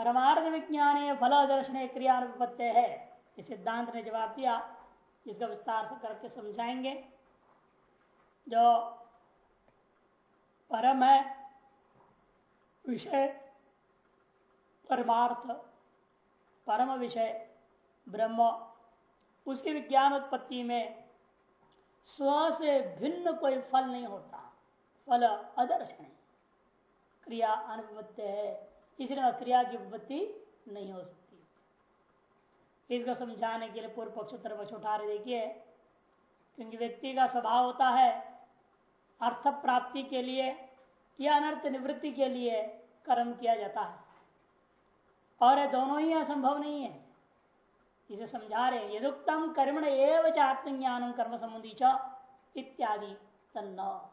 परमार्थ विज्ञान फल दर्शन क्रिया अनुपत्य है। इस सिद्धांत ने जवाब दिया। इसका विस्तार से करके समझाएँगे। जो परम है, विषय, परमार्थ, परम विषय, ब्रह्म, उसकी विज्ञान उत्पत्ति में स्व से भिन्न कोई फल नहीं होता। फल अदर्शन क्रिया अनुपत्य है। इसलिए क्रिया की उपत्ति नहीं हो सकती। इसको समझाने के लिए पूर्व पक्ष उत्तर पक्ष उठा रहे, देखिए, क्योंकि व्यक्ति का स्वभाव होता है अर्थ प्राप्ति के लिए या अनर्थ निवृत्ति के लिए कर्म किया जाता है। और दोनों ही असंभव नहीं है। इसे समझा रहे यदुक्तम कर्मण एवं आत्मज्ञान कर्म संबंधी च इत्यादि तन्न।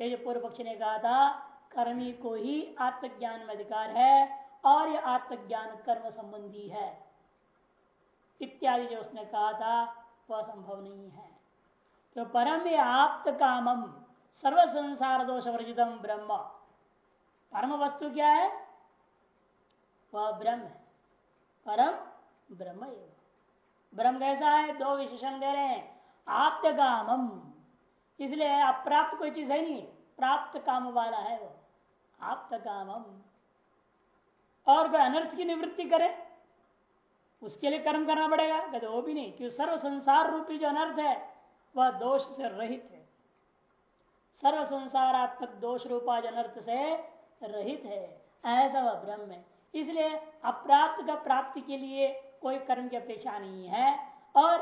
ये जो पूर्व पक्ष ने कहा था कर्मी को ही आत्मज्ञान में अधिकार है और यह आत्मज्ञान कर्म संबंधी है। इत्यादि जो उसने कहा था, वह संभव नहीं है। तो परम आप्त कामम, सर्व संसार दोष वर्जितम ब्रह्म। परम वस्तु क्या है? वह ब्रह्म है। परम ब्रह्म ब्रह्म कैसा है? दो विशेषण दे रहे हैं। आप्त कामम, इसलिए अप्राप्त कोई चीज़ है नहीं। प्राप्त काम वाला है वो। आप्त कामम और कोई अनर्थ की निवृत्ति करे, उसके लिए कर्म करना पड़ेगा। कहते वो भी नहीं क्योंकि सर्व संसार रूपी जो अनर्थ है, वह दोष से रहित है। सर्व संसारात्मक दोष रूपा जो अनर्थ से रहित है, ऐसा वह ब्रह्म है। इसलिए अप्राप्त का प्राप्ति के लिए कोई कर्म की अपेक्षा नहीं है, और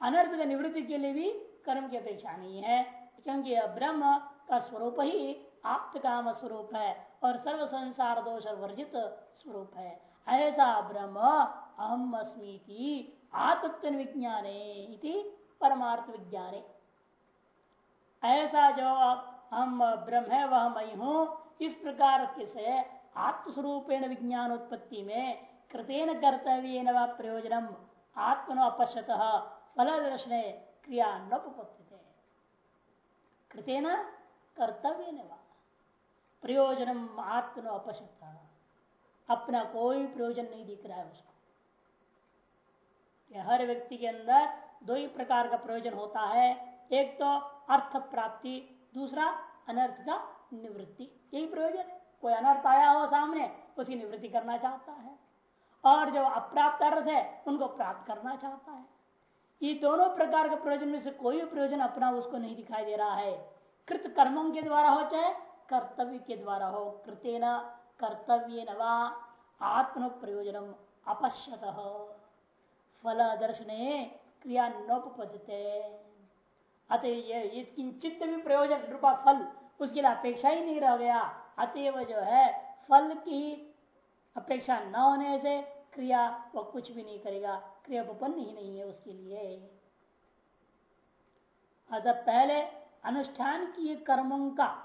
अनर्थ का निवृत्ति के लिए भी कर्म की अपेक्षा नहीं है, क्योंकि ब्रह्म का स्वरूप ही आप्त काम स्वरूप है और सर्व संसार दोष वर्जित स्वरूप है। ऐसा ब्रह्म अहम अस्मी आतत्व विज्ञाने परमार्थ विज्ञाने। ऐसा जो हम ब्रह्म है, वह मैं हूँ, इस प्रकार से आत्मस्वरूपेण विज्ञान उत्पत्ति में कृतेन कर्तव्य व प्रयोजनम आत्मनो अपश्यत फल दर्शन क्रिया नपत्ति कृतेन कर्तव्य प्रयोजनम आत्मनो अपश्यत अपना कोई प्रयोजन नहीं दिख रहा है उसको। हर व्यक्ति के अंदर दो ही प्रकार का प्रयोजन होता है, एक तो अर्थ प्राप्ति, दूसरा अनर्थ का निवृत्ति। यही प्रयोजन है। कोई अनर्थ आया हो सामने उसकी निवृत्ति करना चाहता है। और जो अप्राप्त अर्थ है, उनको प्राप्त करना चाहता है। ये दोनों प्रकार के प्रयोजन में से कोई प्रयोजन अपना उसको नहीं दिखाई दे रहा है। कृत कर्मों के द्वारा हो चाहे कर्तव्य के द्वारा हो कृतेन कर्तव्य नवा आत्म प्रयोजनम अपश्यत। फल दर्शन क्रिया नोपते अतः किंचित भी प्रयोजन रूपा फल, उसके लिए अपेक्षा ही नहीं रह गया। अतएव जो है, फल की अपेक्षा न होने से क्रिया वह कुछ भी नहीं करेगा। क्रिया उपन्न ही नहीं है उसके लिए। अतः पहले अनुष्ठान किए कर्मों का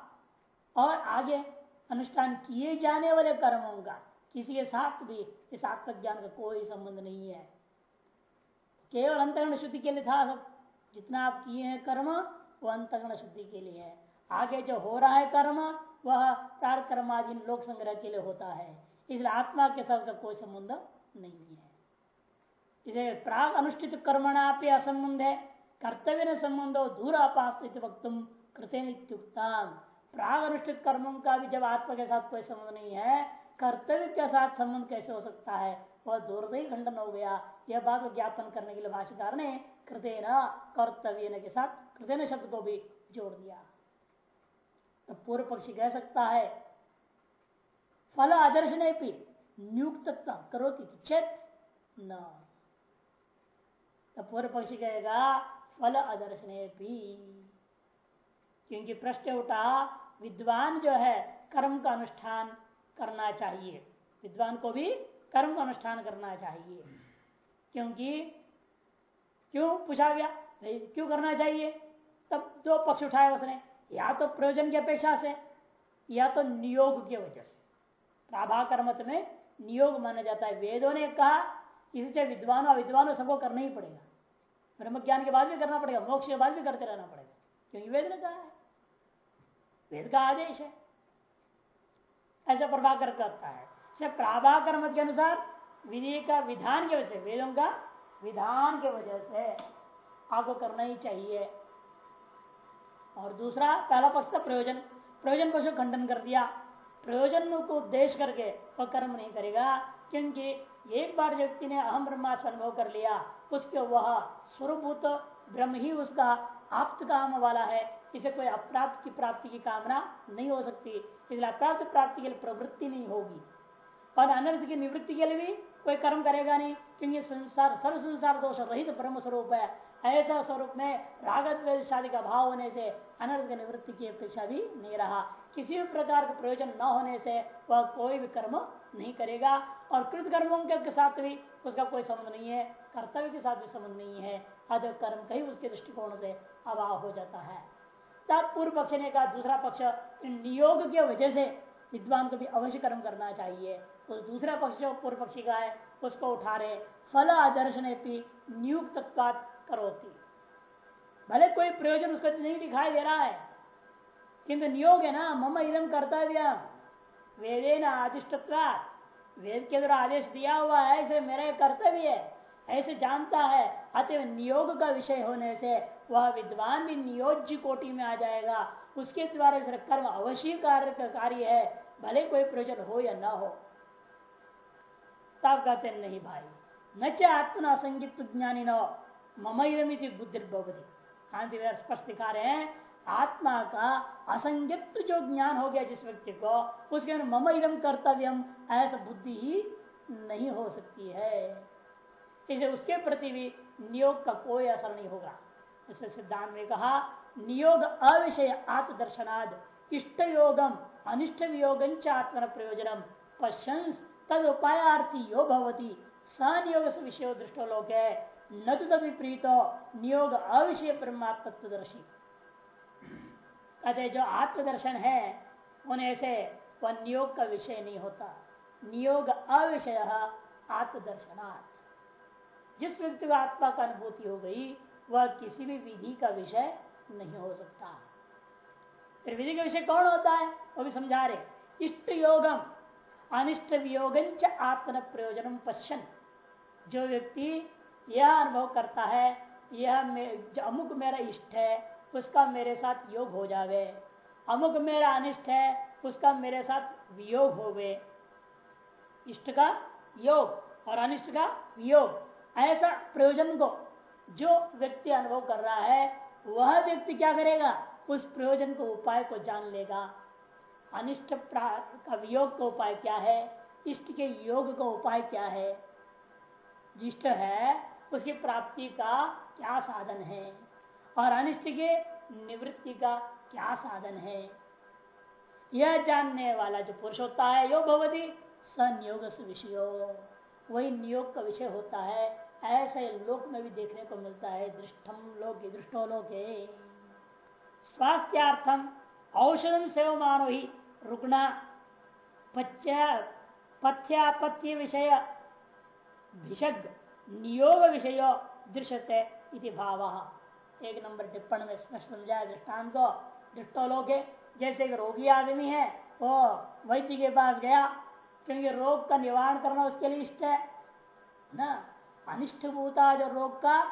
और आगे अनुष्ठान किए जाने वाले कर्मों का, किसी के साथ भी इस आत्मज्ञान का कोई संबंध नहीं है। केवल अंतगण शुद्धि के लिए था सब। जितना आप किए हैं कर्म, वो अंतगण शुद्धि के लिए है। आगे जो हो रहा है कर्म, वह प्राण कर्माधीन लोक संग्रह के लिए होता है। इसलिए आत्मा के साथ का कोई संबंध नहीं है। इसे प्राग अनुष्ठित कर्मणा पे असंबंध है। कर्तव्य न संबंध दूर अपास्त वक्तुम कृत्युक्तम प्राग अनुष्ठित कर्मों का भी जब आत्मा के साथ कोई संबंध नहीं है, कर्तव्य के साथ संबंध कैसे हो सकता है? वह दूरदय खंडन हो गया। यह बात ज्ञापन करने के लिए भाषिकार ने कृत्य न कर्तव्य के साथ कृत्य शब्द को भी जोड़ दिया। तो पूर्व पक्षी कह सकता है, फल आदर्श ने भी नियुक्त करो चेत न। तो पूर्व पक्षी कहेगा, फल आदर्श ने भी क्योंकि प्रश्न उठा विद्वान जो है, कर्म का अनुष्ठान करना चाहिए। विद्वान को भी कर्म का अनुष्ठान करना चाहिए। क्योंकि, क्यों पूछा गया? क्यों करना चाहिए? तब दो पक्ष उठाए उसने। या तो प्रयोजन की अपेक्षा से, या तो नियोग की वजह से। प्राभाकर मत में नियोग माना जाता है। वेदों ने कहा इससे विद्वान और विद्वानों सबको करना ही पड़ेगा। ब्रह्म ज्ञान के बाद भी करना पड़ेगा, मोक्ष के बाद भी करते रहना पड़ेगा। क्योंकि वेद ने कहा है। वेद का आदेश है। ऐसा प्रभाकर करता है। से प्राभाकर्म के अनुसार विधि का विधान की वजह से, वेदों का विधान के वजह से आपको करना ही चाहिए। और दूसरा, पहला पक्ष था प्रयोजन प्रयोजन पक्ष खंडन कर दिया, प्रयोजन को उद्देश्य करके वह कर्म नहीं करेगा, क्योंकि एक बार व्यक्ति ने अहम ब्रह्मास्म अनुभव कर लिया, उसके वह स्वरूभूत ब्रह्म ही उसका आप्त काम वाला है। इसे कोई अप्राप्त की प्राप्ति की कामना नहीं हो सकती। इसलिए अप्राप्त प्राप्ति के लिए प्रवृत्ति नहीं होगी। और अनर्थ की निवृत्ति के लिए भी कोई कर्म करेगा नहीं, क्योंकि संसार, सर्व संसार दोष रहित ब्रह्म स्वरूप है। ऐसा स्वरूप में रागत शादी का भाव होने से अनर्थ की निवृत्ति की अपेक्षा भी नहीं रहा। किसी भी प्रकार का प्रयोजन न होने से वह कोई भी कर्म नहीं करेगा। और कृत कर्मों के साथ भी उसका कोई संबंध नहीं है। कर्तव्य के साथ भी संबंध नहीं है। अतः कर्म कहीं उसके दृष्टिकोण से अभाव हो जाता है। तब पूर्व पक्ष ने कहा, दूसरा पक्ष नियोग की वजह से विद्वान को भी अवश्य कर्म करना चाहिए। तो दूसरा पक्ष जो पूर्व पक्षी का है, उसको उठा रहे, फल आदर्शन नियुक्त करोती। भले कोई प्रयोजन उसको नहीं दिखाई दे रहा है, किंतु नियोग है ना, मम इदम कर्तव्य वेदे न आदिष्ट वेद के द्वारा आदेश दिया हुआ है इसे मेरा कर्तव्य है। ऐसे जानता है अतः नियोग का विषय होने से वह विद्वान भी नियोज्य कोटि में आ जाएगा। उसके द्वारा कर्म अवश्य कार्य का कार्य है, भले कोई प्रयोजन हो या ना हो। तब कहते नहीं भाई, न च आत्मना संगीत ज्ञानी न ममयमिति बुद्धि भवती स्पष्ट दिखा रहे हैं, आत्मा का असंगित जो ज्ञान हो गया जिस व्यक्ति को, उसके मम इदम कर्तव्यम ऐसा बुद्धि ही नहीं हो सकती है। इसे उसके प्रति भी नियोग का कोई असर नहीं होगा। इसे सिद्धांत में कहा, नियोग अविषय आत्मदर्शनाद इष्ट योगम अनिष्ट वियोगम च प्रयोजनम पश्यंस तद उपायार्थी यो भवती सनियोग से विषय दृष्टो लोक है न तो विपरीत नियोग अविषय परमात्मत्वदर्शी। कहते जो आत्मदर्शन है, उन्हें से वह नियोग का विषय नहीं होता। नियोग अविषय आत्मदर्शनार्थ जिस व्यक्ति को आत्मा का अनुभूति हो गई, वह किसी भी विधि का विषय नहीं हो सकता। फिर विधि का विषय कौन होता है? वो भी समझा रहे इष्ट योगम अनिष्ट वियोगम च आत्मन प्रयोजन पश्चन जो व्यक्ति यह अनुभव करता है, यह अमुक मेरा इष्ट है, उसका मेरे साथ योग हो जावे। अमुक मेरा अनिष्ट है, उसका मेरे साथ वियोग हो गए इष्ट का योग और अनिष्ट का वियोग। ऐसा प्रयोजन को जो व्यक्ति अनुभव कर रहा है, वह व्यक्ति क्या करेगा? उस प्रयोजन को, उपाय को जान लेगा। अनिष्ट का वियोग का उपाय क्या है? इष्ट के योग का उपाय क्या है? जिष्ट है, उसकी प्राप्ति का क्या साधन है? और अनिष्ट के निवृत्ति का क्या साधन है? यह जानने वाला जो पुरुष होता है, यो भवती संयोग विषय। वही नियोग का विषय होता है। ऐसे लोक में भी देखने को मिलता है, दृष्टम लोक, दृष्टो लोक। स्वास्थ्यार्थम औषधम सेव मानो ही रुकना पथ्यापथ्य विषय भिषग नियोग विषय दृश्यते इति भाव। एक नंबर टिप्पण में स्पष्ट समझाया दृष्टान को दृष्टो दृष्टोलोक जैसे एक रोगी आदमी है, वो वैद्य के पास गया, क्योंकि रोग का निवारण करना उसके लिए इष्ट है, ना? अनिष्ट भूता जो रोग का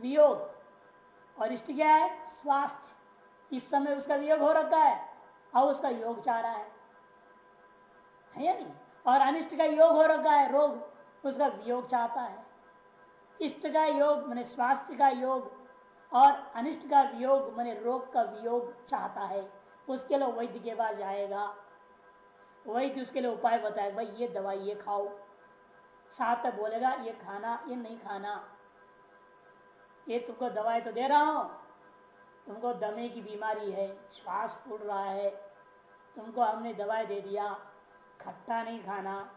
वियोग। और इष्ट क्या है? स्वास्थ्य। इस समय उसका वियोग हो रखा है और उसका योग चाह रहा है। है या नहीं? और अनिष्ट का योग हो रखा है, रोग, उसका वियोग चाहता है। इष्ट का योग मैंने स्वास्थ्य का योग, और अनिष्ट का वियोग मैंने रोग का वियोग चाहता है। उसके लिए वैद्य के पास जाएगा। वैद्य उसके लिए उपाय बताएगा, भाई, ये दवाई, ये खाओ। साथ तक बोलेगा, ये खाना, ये नहीं खाना। ये तुमको दवाई तो दे रहा हूँ। तुमको दमे की बीमारी है, श्वास फूट रहा है। तुमको हमने दवाई दे दिया, खट्टा नहीं खाना,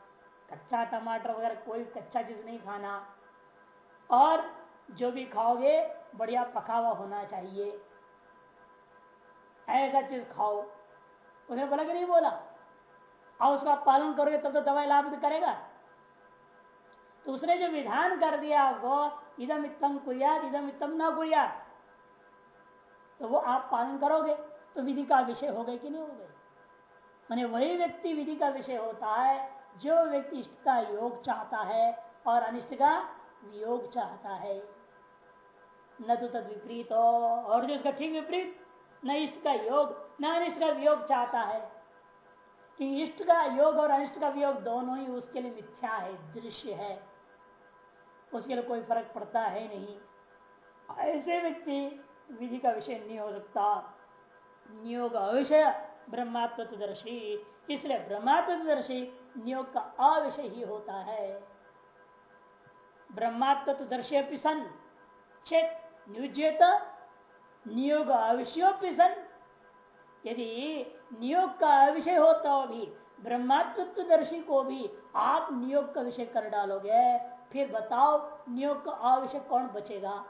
कच्चा टमाटर वगैरह कोई कच्चा चीज़ नहीं खाना। और जो भी खाओगे, बढ़िया पका हुआ होना चाहिए। ऐसा चीज़ खाओ। उसने बोला कि नहीं बोला? और उसका पालन करोगे तब तो दवाई लाभ करेगा? तो उसने जो विधान कर दिया आपको इदम इतम कुरियात, इदम इतम ना कुरियात। तो वो आप पालन करोगे तो विधि का विषय हो गए कि नहीं हो गए? मैंने वही व्यक्ति विधि का विषय होता है, जो व्यक्ति इष्ट का योग चाहता है और अनिष्ट का वियोग चाहता है। न तो तद विपरीत हो, और जो उसका ठीक विपरीत, न इष्ट का योग, न अनिष्ट का वियोग चाहता है। कि इष्ट का योग और अनिष्ट का वियोग दोनों ही उसके लिए मिथ्या है, दृश्य है। उसके लिए कोई फ़र्क पड़ता है नहीं। ऐसे व्यक्ति विधि का विषय नहीं हो सकता। नियोग अविषय ब्रह्मात्मदर्शी इसलिए ब्रह्मात्मदर्शी नियोग का अविषय ही होता है। ब्रह्मात्मदर्शी सन, चेत नियुजेत नियोग अविषयोपि सन। यदि नियोग का अविषय होता हो भी ब्रह्मात्मदर्शी को भी आप नियोग का विषय कर डालोगे। फिर बताओ नियोग का अविषय कौन बचेगा?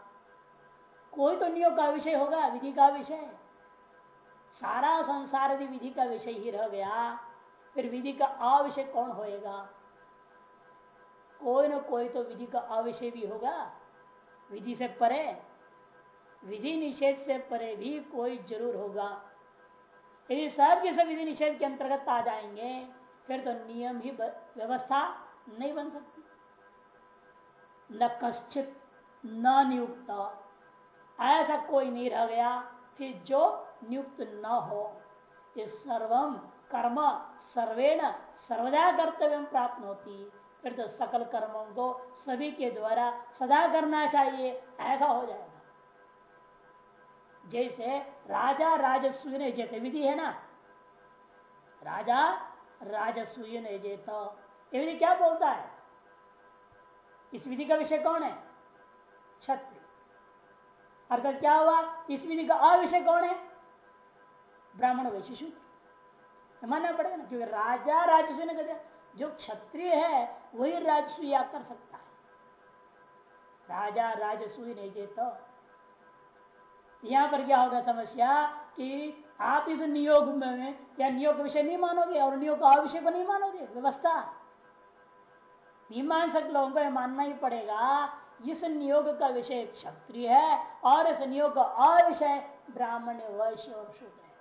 कोई तो नियोग का विषय होगा, विधि का विषय सारा संसार यदि विधि का विषय ही रह गया, फिर विधि का अविषय कौन होएगा? कोई ना कोई तो विधि का अविषय भी होगा। विधि से परे, विधि निषेध से परे भी कोई ज़रूर होगा। यदि सब के सब विधि निषेध के अंतर्गत आ जाएँगे, फिर तो नियम ही व्यवस्था नहीं बन सकती। न कश्चित, न नियुक्त। ऐसा कोई नहीं रह गया फिर जो नियुक्त न हो। इस सर्वम कर्म, सर्वेण, सर्वदा कर्तव्य प्राप्त होती फिर तो सकल कर्मों को सभी के द्वारा सदा करना चाहिए, ऐसा हो जाएगा। जैसे राजा राजस्वी ने जेत विधि है ना? राजा राजस्वी ने जेत। ये क्या बोलता है? इस विधि का विषय कौन है? छत्र। अर्थात क्या हुआ? इस विधि का अविषय कौन है? ब्राह्मण वैश्य तो मानना पड़ेगा ना, क्योंकि राजा राजस्व ने कहते जो क्षत्रिय है, वही राजस्व या कर सकता है। राजा राजस्व नहीं जे तो यहाँ पर क्या होगा समस्या कि आप इस नियोग में या नियोग विषय नहीं मानोगे और नियोग का अविषय को नहीं मानोगे? व्यवस्था। मीमांसक लोगों को मानना ही पड़ेगा, इस नियोग का विषय क्षत्रिय है और इस नियोग का अविषय ब्राह्मण वैश्य और शूद्र है।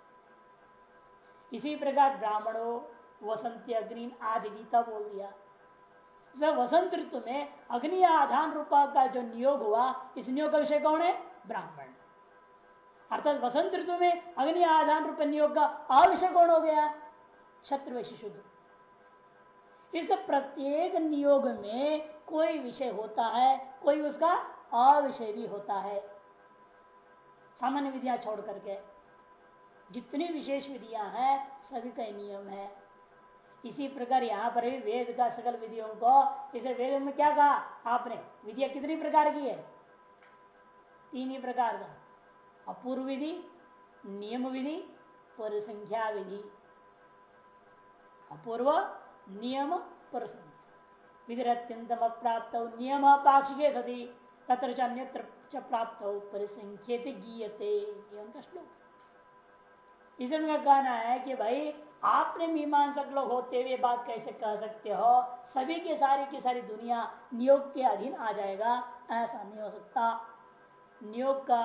इसी प्रकार ब्राह्मणों, वसंत, अग्नि आदि गीता बोल दिया। वसंत ऋतु में अग्नि आधान रूपा का जो नियोग हुआ, इस नियोग का विषय कौन है? ब्राह्मण। अर्थात वसंत ऋतु में अग्नि आधान रूप नियोग का अविषय कौन हो गया? वैश्य शुद्ध इस प्रत्येक नियोग में कोई विषय होता है, कोई उसका अविषय भी होता है। सामान्य विधियाँ छोड़ करके। जितनी विशेष विधियाँ हैं, सभी का नियम है। इसी प्रकार यहाँ पर भी वेद का सकल विधियों को, इसे वेद में क्या कहा? आपने विधिया कितनी प्रकार की है? तीन ही प्रकार का। अपूर्व विधि, नियम विधि, परिसंख्या विधि। अपूर्व नियम परिसंख्या विधिरत्यंतम प्राप्त नियम पाक्षिके सती। तत्र अन्यत्र प्राप्त परिसंख्यते गीयते। श्लोक इसे उनका कहना है कि भाई, आपने मीमांसक लोग होते हुए बात कैसे कह सकते हो? सभी के सारी की सारी दुनिया नियोग के अधीन आ जाएगा। ऐसा नहीं हो सकता। नियोग का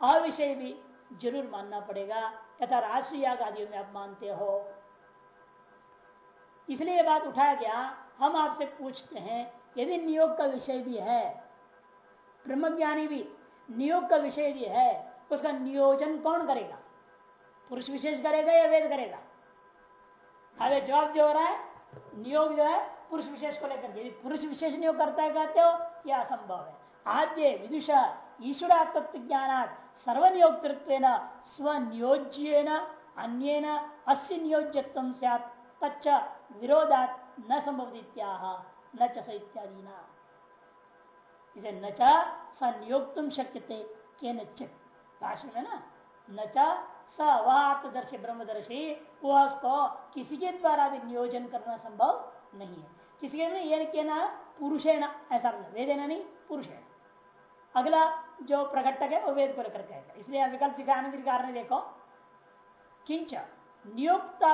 अविषय भी ज़रूर मानना पड़ेगा। यथा राष्ट्रीय आदि में आप मानते हो। इसलिए बात उठाया गया, हम आपसे पूछते हैं, यदि नियोग का विषय भी है, ब्रह्मज्ञानी भी नियोग का विषय भी है, उसका नियोजन कौन करेगा? पुरुष विशेष करेगा या वेद करेगा? अरे जवाब जो हो रहा है, नियोग जो है, पुरुष विशेष को लेकर यदि पुरुष विशेष नियोग करता है, कहते हो, यह असंभव है। आद्य विदुषा ईश्वर तत्व ज्ञान सर्वनियोक्तृत्व स्वनियोज्य अन्य अस्य नियोज्यत्व तच्च विरोधात न संभव न च इत्यादि न इसे न संयोग शक्य थे के में ना? न वह ब्रह्मदर्शी वह उसको किसी के द्वारा भी नियोजन करना संभव नहीं है। किसी के ये के ना पुरुष ना ऐसा वेद है ना नहीं पुरुष है अगला जो प्रकटक है, वो वेद को लेकर कहेगा इसलिए विकल्प दिखाने कारण देखो। किंच नियोक्ता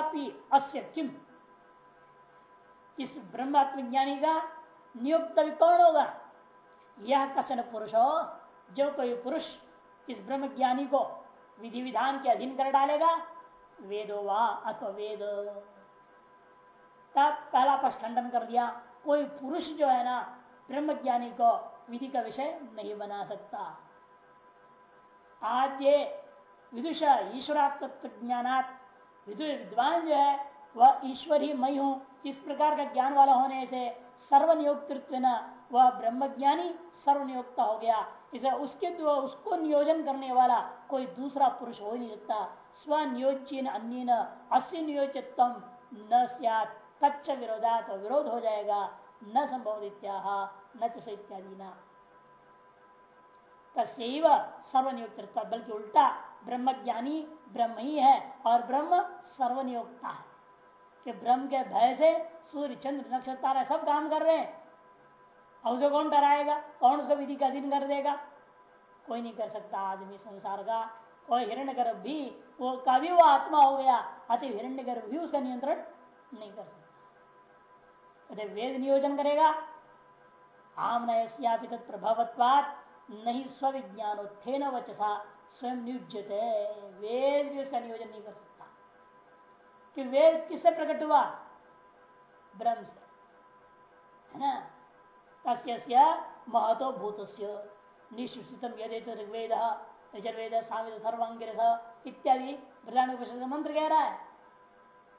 अस्य किम? इस ब्रह्मात्म ज्ञानी का नियुक्त भी कौन होगा? यह कसन पुरुष हो जो कोई पुरुष इस ब्रह्म ज्ञानी को विधि विधान के अधीन कर डालेगा, वेदो वा अथवा वेद तब पहला पक्ष खंडन कर दिया कोई पुरुष जो है ना, ब्रह्म ज्ञानी को विधि का विषय नहीं बना सकता। आद्य विदुषा ईश्वरात्व ज्ञानात विदु विद्वान जो है, वह ईश्वर ही मई हूँ इस प्रकार का ज्ञान वाला होने से सर्वनियोक्तृत्व न वह ब्रह्मज्ञानी सर्वनियोक्ता हो गया। इसे उसके उसको नियोजन करने वाला कोई दूसरा पुरुष हो नहीं सकता। स्वनियोजिन अन्य अस्य नियोजित न तच्च विरोधा तो विरोध हो जाएगा, न संभव इत्याह न इत्यादि न तस्व सर्वनियोक्तृत्व, बल्कि उल्टा ब्रह्मज्ञानी ब्रह्म ही है और ब्रह्म सर्वनियोक्ता है। कि ब्रह्म के भय से सूर्य, चंद्र, नक्षत्र सब काम कर रहे हैं। और उसे कौन डराएगा? कौन उसको विधि का अधीन कर देगा? कोई नहीं कर सकता आदमी संसार का। कोई हिरण्य गर्भ भी, वो कभी वो आत्मा हो गया, अति हिरण्य गर्भ भी उसका नियंत्रण नहीं कर सकता। तो वेद नियोजन करेगा आम नयापि तत्प्रभावत्वात नहीं स्विज्ञानोत्थेन वचसा। स्वयं नियुजते वेद भी उसका नियोजन नहीं कर सकता। कि वेद किससे प्रकट हुआ? ब्रह्म से। है ना? तस्य महतो भूत निश्चितम यदेत ऋग्वेद, यजुर्वेद साविद सर्वांगिर इत्यादि प्रधान मंत्र कह रहा है।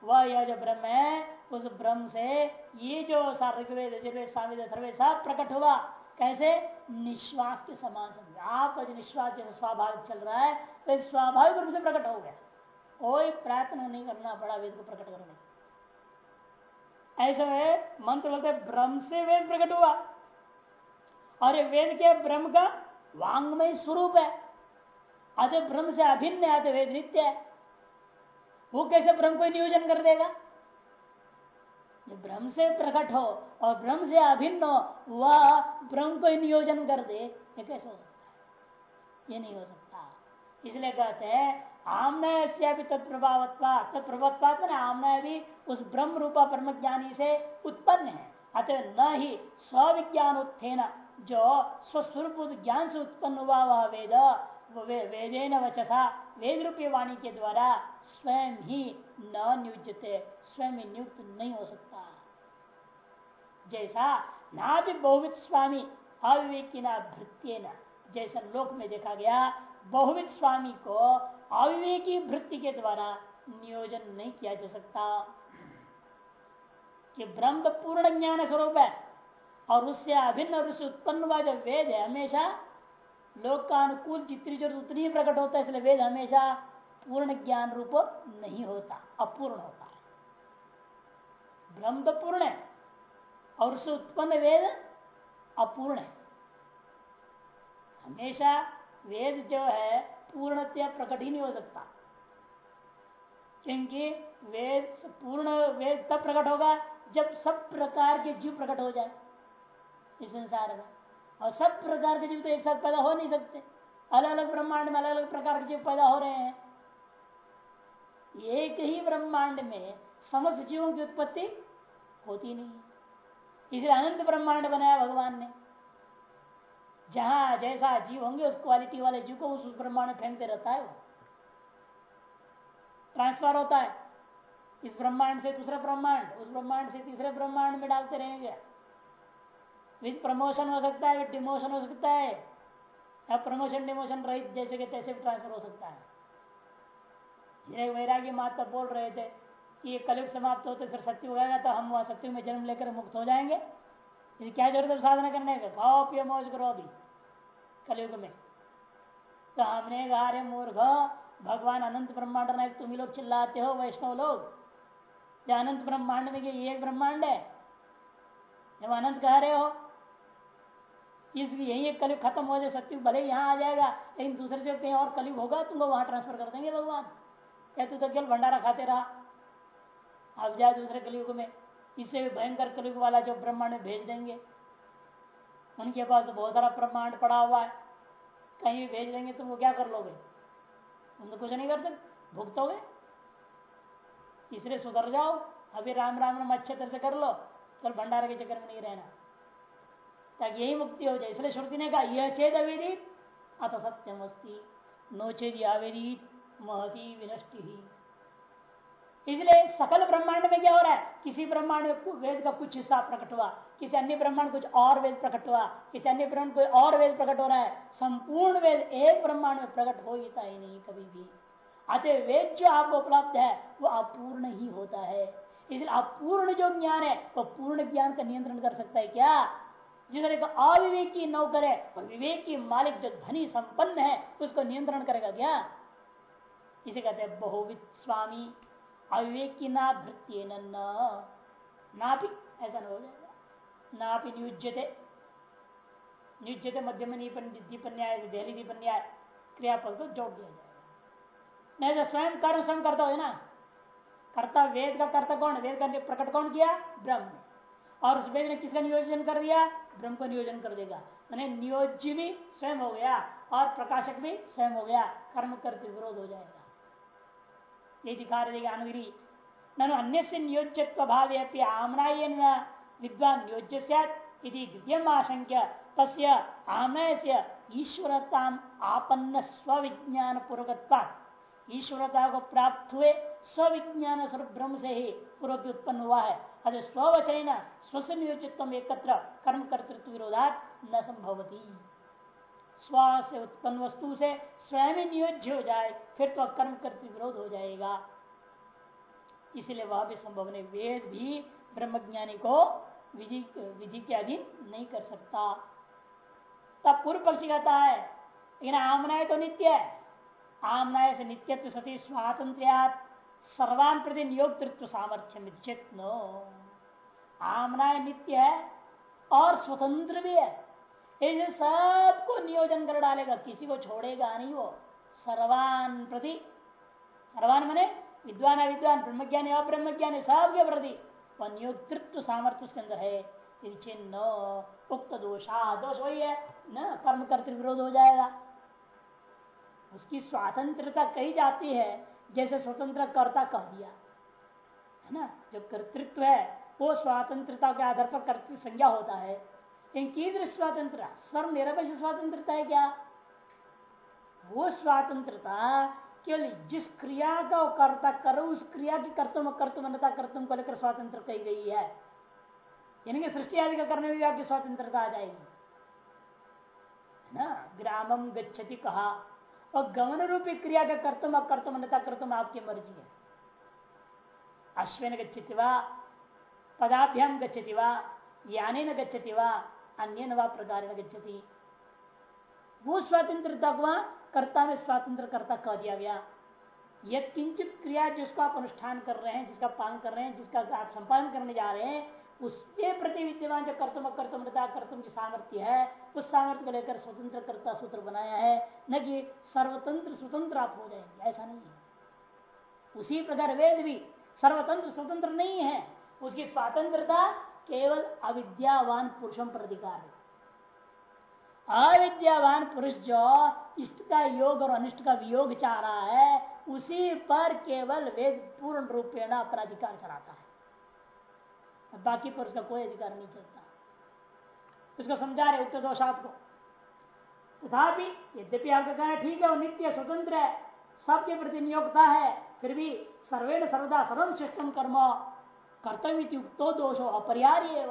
वह यह जो ब्रह्म है, उस ब्रह्म से ये जो ऋग्वेद, यजुर्वेद साविद सर्वेद सब प्रकट हुआ। कैसे? निश्वास के समान समझ आपका जो निश्वास जैसे स्वाभाविक चल रहा है तो स्वाभाविक रूप से प्रकट हो गया। कोई प्रयत्न नहीं करना पड़ा वेद को प्रकट करने। ऐसे में मंत्र बोलते ब्रह्म से वेद प्रकट हुआ। और वेद के ब्रह्म का वांगमय स्वरूप है। अत ब्रह्म से अभिन्न है वेद नित्य है। वो कैसे ब्रह्म को नियोजन कर देगा? जो ब्रह्म से प्रकट हो और ब्रह्म से अभिन्न वह ब्रह्म को नियोजन कर दे, ये कैसे हो सकता है? ये नहीं हो सकता। इसलिए कहते हैं आमनय से भी तत्प्रभावत्वा मैंने आमनय भी उस ब्रह्म रूपा ब्रह्म ज्ञानी से उत्पन्न है। अतः न ही स्विज्ञान उत्थेन जो स्वस्वरूप ज्ञान से उत्पन्न हुआ, वह वेद वेदे न वचसा वेद रूपी वाणी के द्वारा स्वयं ही न नियुजते स्वयं नियुक्त नहीं हो सकता। जैसा ना भी बहुवित स्वामी अविवेकी न भृत्य न जैसा लोक में देखा गया बहुवित स्वामी को अविवेकी भृत्ति के द्वारा नियोजन नहीं किया जा सकता। कि ब्रह्म पूर्ण ज्ञान स्वरूप है, और उससे अभिन्न और उससे उत्पन्न हुआ जो वेद है, हमेशा लोक का अनुकूल जितनी ज़रूरत उतनी ही प्रकट होता है इसलिए वेद हमेशा पूर्ण ज्ञान रूप नहीं होता, अपूर्ण होता है। ब्रह्म तो पूर्ण है और उससे उत्पन्न वेद अपूर्ण है। हमेशा वेद जो है, पूर्णतया प्रकट ही नहीं हो सकता। क्योंकि वेद पूर्ण वेद तब प्रकट होगा जब सब प्रकार के जीव प्रकट हो जाए इस संसार में। और सब प्रकार के जीव तो एक साथ पैदा हो नहीं सकते। अलग अलग ब्रह्मांड में अलग अलग प्रकार के जीव पैदा हो रहे हैं। एक ही ब्रह्मांड में समस्त जीवों की उत्पत्ति होती नहीं। इसलिए अनंत ब्रह्मांड बनाया भगवान ने। जहाँ जैसा जीव होंगे, उस क्वालिटी वाले जीव को उस ब्रह्मांड में फेंकते रहता है वो। ट्रांसफ़र होता है। इस ब्रह्मांड से दूसरा ब्रह्मांड, उस ब्रह्मांड से तीसरे ब्रह्मांड में डालते रहेंगे। विद प्रमोशन हो सकता है विद डिमोशन हो सकता है। या प्रमोशन डिमोशन रहित जैसे कि तैसे भी ट्रांसफ़र हो सकता है। वैरागी माता बोल रहे थे। ये कलयुग समाप्त होते फिर सत्य होगा तो हम वहाँ सत्य में जन्म लेकर मुक्त हो जाएँगे। ये क्या ज़रूरत है साधना करने का? खाओ, पियो, मौज करो अभी, कलयुग में। तो हमने कहा रे मूर्ख, भगवान अनंत ब्रह्मांड में तुम ही लोग चिल्लाते हो, वैष्णव लोग। अनंत ब्रह्मांड में ये ब्रह्मांड है। जब अनंत कह रहे हो, इसलिए यही एक कलयुग खत्म हो जाए सत्युग भले यहाँ आ जाएगा, लेकिन दूसरे जगह कहीं और कलयुग होगा, तुमको वहाँ ट्रांसफ़र कर देंगे भगवान। क्या तू तो केवल भंडारा खाते रहा। अब जाए दूसरे कलयुग में इससे भी भयंकर कलयुग वाला जो ब्रह्मांड में भेज देंगे। उनके पास तो बहुत सारा ब्रह्मांड पड़ा हुआ है। कहीं भी भेज देंगे तुमको क्या कर लोगे? तुम तो कुछ नहीं कर सकते भुगतोगे। इसलिए सुधर जाओ, अभी राम राम राम अच्छे तरह से कर लो कल भंडारे के चक्कर में नहीं रहना। ताकि यही मुक्ति हो जाए। इसलिए श्रुति ने कहा, यह चेत अवेदित अत सत्यम अस्ती नो चेद अवेदित महती विनष्टि। ही इसलिए सकल ब्रह्मांड में क्या हो रहा है? किसी ब्रह्मांड में वेद का कुछ हिस्सा प्रकट हुआ, किसी अन्य ब्रह्मांड कुछ और वेद प्रकट हुआ, किसी अन्य ब्रह्मांड कोई और वेद प्रकट हो रहा है, संपूर्ण वेद एक ब्रह्मांड में प्रकट हो ही नहीं कभी भी। अतः वेद जो आपको उपलब्ध है, वो अपूर्ण ही होता है। इसलिए अपूर्ण जो ज्ञान है, वो पूर्ण ज्ञान का नियंत्रण कर सकता है क्या? जिस तरह का अविवेक की नौकर है, और विवेक की मालिक जो धनी संपन्न है, उसको नियंत्रण करेगा क्या? इसे कहते हैं बहुवित स्वामी। अविवेक ना। भृत्य ना भी ऐसा नहीं हो जाएगा। ना भी नियुजते नियुजते मध्यम दीपन्याय देहली दीपन्याय क्रियापद को जोड़ दिया जाएगा। नहीं तो स्वयं कर्म स्वयं करता हो ना? कर्ता वेद का कर्ता कौन? वेद का प्रकट कौन किया? ब्रह्म। और उस वेद ने किसका नियोजन कर दिया? ब्रह्म को नियोजन कर देगा। मैंने नियोज्य भी स्वयं हो गया और प्रकाशक भी स्वयं हो गया। कर्म करते विरोध हो जाएगा। ये दिखा रहे अनुगिरी ननु अन्य नियोज्यत्व भाव आमनाय विद्वान नियोज्य द्वितीय आशंक्य तस्य आमनय से ईश्वरता आपन्न स्विज्ञान पूर्वकत्वा ईश्वरता को प्राप्त हुए स्विज्ञान स्वरूप ब्रह्म से ही पूर्व उत्पन्न हुआ है अरे स्वचन स्वस्य नियोजित एकत्र कर्म कर्तृत्व विरोधात न संभवती स्व से, उत्पन्न वस्तु से स्वयं नियोज्य हो जाए, फिर तो कर्म कर्तृत्व विरोध हो जाएगा। इसलिए वह भी संभव नहीं, वेद भी ब्रह्मज्ञानी को विधि विधि के अधीन नहीं कर सकता। तब पूर्व पक्षी कहता है, लेकिन आमनाय तो नित्य है। आमनाय से नित्यत्व सती स्वातंत्र सर्वान प्रति नियोक्तृत्व सामर्थ्य चेत नो। आमनाय नित्य है और स्वतंत्र भी है। इसे सबको नियोजन कर डालेगा। किसी को छोड़ेगा नहीं वो। सर्वान प्रति। सर्वान मने विद्वान विद्वान अविद्वान ब्रह्मज्ञानी अब्रह्मज्ञानी, सबके प्रति। वह नियोक्तृत्व सामर्थ्य उसके अंदर है। चिन्ह उक्त दोषा, दोष वही है। न, कर्म कर्तृ विरोध हो जाएगा। उसकी स्वतंत्रता कही जाती है, जैसे स्वतंत्र कर्ता कह दिया। है ना? जो कर्तृत्व है, वो स्वतंत्रता के आधार पर कर्तृत्व संज्ञा होता है। लेकिन स्वतंत्र सर्व निरपेक्ष स्वतंत्रता है क्या? वो स्वतंत्रता केवल जिस क्रिया का कर्ता करो, उस क्रिया की कर्तुम कर्तुमता कर्तुम को लेकर स्वतंत्र कही गई है। यानी कि सृष्टि आदि का करने में भी आपकी स्वतंत्रता आ जाएगी। ना? ग्रामम गच्छति कहा। और गमन रूपी क्रिया का कर्तुम अन्यता कर्तुम आपकी मर्ज़ी है। अश्विन गच्छति वा, पदाभ्याम गच्छति वा, याने न गच्छति वा अन्य वा प्रकार वो स्वतंत्रता को कर्ता में स्वतंत्र कर्ता कह दिया गया। यह किंचित क्रिया जिसको आप अनुष्ठान कर रहे हैं, जिसका पालन कर रहे हैं, जिसका आप संपादन करने जा रहे हैं, उसके प्रति विद्यमान जो कर्तुम कर्तुम कर्तुम की सामर्थ्य है, उस सामर्थ्य को लेकर स्वतंत्र कर्ता सूत्र बनाया है, न कि सर्वतंत्र स्वतंत्र आप हो जाएँगे, ऐसा नहीं है। उसी प्रकार वेद भी सर्वतंत्र स्वतंत्र नहीं है, उसकी स्वतंत्रता केवल अविद्यावान पुरुषों पर अधिकार है। अविद्यावान पुरुष जो इष्ट का योग और अनिष्ट का वियोग चाह रहा है, उसी पर केवल वेद पूर्ण रूपेण अपना अधिकार चलाता है। बाकी पर उसका कोई अधिकार नहीं चलता उसको समझा रहे उत्तर दोषात को। तथापि यद्यपि आपका कहना ठीक है, वो नित्य स्वतंत्र है, सबके प्रति नियोक्ता है, फिर भी सर्वे सर्वदा सर्व श्रेष्ठम कर्म। कर्तव्य उक्तो दोषो, अपरिहार्य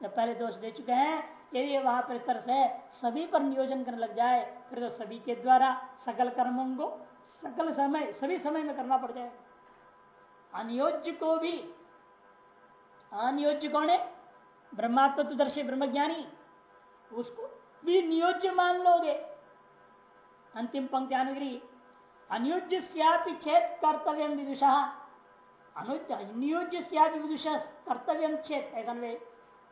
जब पहले दोष दे चुके हैं, यदि वहाँ पर तरह से सभी पर नियोजन करने लग जाए, फिर तो सभी के द्वारा सकल कर्मों को सकल समय, सभी समय में करना पड़ जाएगा। अनियोज्य को भी, अनियोज्य कौन है? ब्रह्मात्मत्वदर्शी ब्रह्मज्ञानी। उसको भी नियोज्य मान लोगे। अंतिम पंक्ति अनुग्री अनुयोज्य चेत कर्तव्य विदुषा। अनुज्य नियोज्य विदुषा कर्तव्य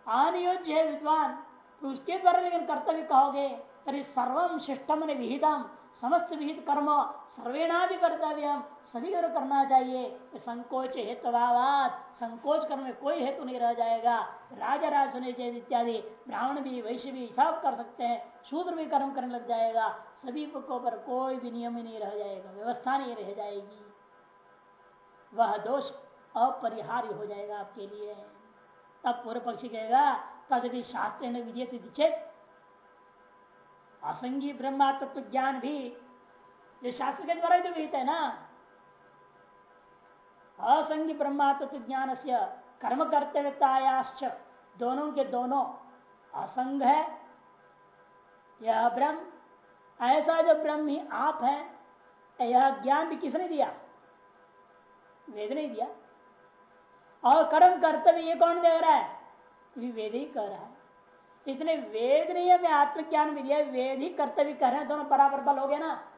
अनियोज्य है विद्वान तो उसके द्वारा लेकिन कर्तव्य कहोगे, तरी सर्वम शिष्टम ने विहितम समस्त विहित कर्म सर्वेणा भी कर्तव्य सभी को करना चाहिए। संकोच हेतुभावात, संकोच कर्म में कोई हेतु नहीं रह जाएगा। राजा राज सुने इत्यादि, ब्राह्मण भी वैश्य भी सब कर सकते हैं, शूद्र भी कर्म करने लग जाएगा। सभी को पर कोई भी नियम ही नहीं रह जाएगा, व्यवस्था नहीं रह जाएगी। वह दोष अपरिहार्य हो जाएगा आपके लिए। तब पूर्व पक्षी कहेगा तद भी शास्त्र ने विधि असंगी ब्रह्मा तत्व ज्ञान भी, ये शास्त्र के द्वारा ही तो विहित है ना। असंग ब्रह्मात्व ज्ञान से कर्म कर्तव्यतायाश्च दोनों के दोनों असंग है। यह ब्रह्म, ऐसा जो ब्रह्म ही आप है, यह ज्ञान भी किसने दिया? वेद नहीं दिया। और कर्म कर्तव्य ये कौन दे रहा है? वेद ही कर रहा है। इसलिए वेद ने हमें आत्मज्ञान भी दिया। वेद ही कर्तव्य कर रहे हैं। दोनों बराबर बल हो गया ना।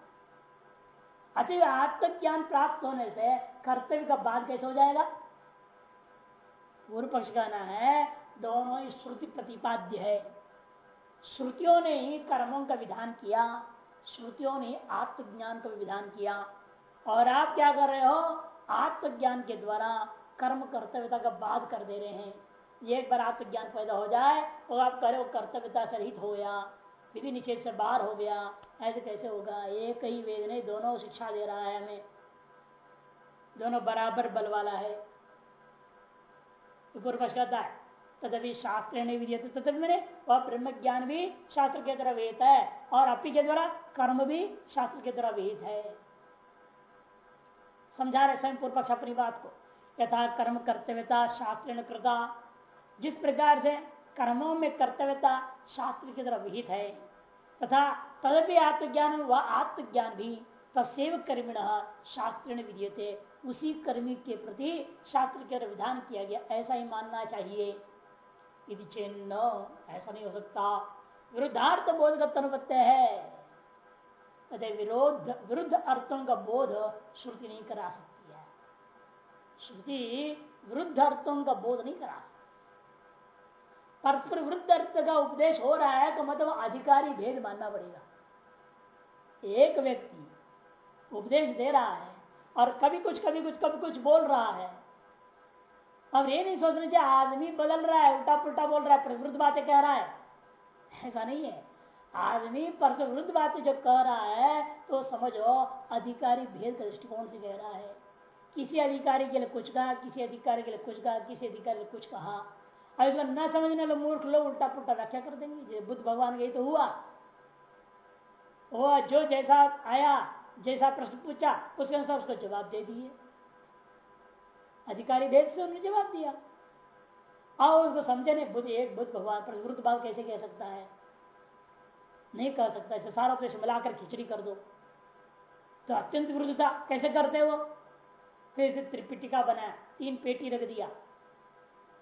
अतः आत्मज्ञान प्राप्त होने से कर्तव्य का बाद कैसे हो जाएगा? पूर्व पक्ष कहना है, दोनों ही श्रुति प्रतिपाद्य है। श्रुतियों ने ही कर्मों का विधान किया। श्रुतियों ने आत्मज्ञान का विधान किया। और आप क्या कर रहे हो? आत्मज्ञान के द्वारा कर्म कर्तव्यता का बाध कर दे रहे हैं। एक बार आत्मज्ञान पैदा हो जाए तो आप करे कर्तव्यता से रहित हो गया विधि निषेध से बाहर हो गया, ऐसे कैसे होगा? एक ही वेद नहीं, दोनों शिक्षा दे रहा है हमें। दोनों बराबर बल वाला है। पूर्व कहता है तदभी शास्त्र ने विधि तथापि मैंने वह ब्रह्म ज्ञान भी शास्त्र के द्वारा विहित है और अपी के द्वारा कर्म भी शास्त्र के द्वारा विहित है। समझा रहे स्वयं पूर्व पक्ष अपनी बात को। यथा कर्म कर्तव्यता शास्त्र कृता। जिस प्रकार से कर्मों में कर्तव्यता शास्त्र की तरह विहित है, तथा तदपि आत्मज्ञान व आत्मज्ञान भी तस्व कर्मिण शास्त्र विधीयते। उसी कर्मी के प्रति शास्त्र के विधान किया गया, ऐसा ही मानना चाहिए। यदि चिन्ह। ऐसा नहीं हो सकता। विरुद्धार्थ बोध का तनुपत्य है। विरोध, विरुद्ध अर्थों का बोध श्रुति नहीं करा सकती है। श्रुति विरुद्ध अर्थों का बोध नहीं करा सकती। परस्पर वृद्ध अर्थ का उपदेश हो रहा है तो मतलब अधिकारी भेद मानना पड़ेगा। एक व्यक्ति उपदेश दे रहा है और कभी कुछ कभी कुछ कभी कुछ बोल रहा है। अब ये नहीं सोचना चाहिए, आदमी बदल रहा है उल्टा पुल्टा बोल रहा है प्रवृत्त बातें कह रहा है। ऐसा नहीं है। आदमी परस वृद्ध बातें जो कह रहा है तो समझो, अधिकारी भेद दृष्टिकोण से कह रहा है। किसी अधिकारी के लिए कुछ कहा, किसी अधिकारी के लिए कुछ कहा, किसी अधिकारी के लिए कुछ कहा। और इसको न समझने लोग मूर्ख लोग उल्टा पुल्टा व्याख्या कर देंगे, जैसे बुद्ध भगवान गई तो हुआ। वो जो जैसा आया, जैसा प्रश्न पूछा, उसके अनुसार उसको जवाब दे दिए। अधिकारी भेद से उन्होंने जवाब दिया। आओ उसको समझे नहीं बुद्ध, एक बुद्ध भगवान पर वृद्ध भाव कैसे कह सकता है? नहीं कह सकता, ऐसे सारा उपदेश मिलाकर खिचड़ी कर दो। तो अत्यंत विरुद्धता कैसे करते वो? फिर त्रिपिटिका बनाया, तीन पेटी रख दिया।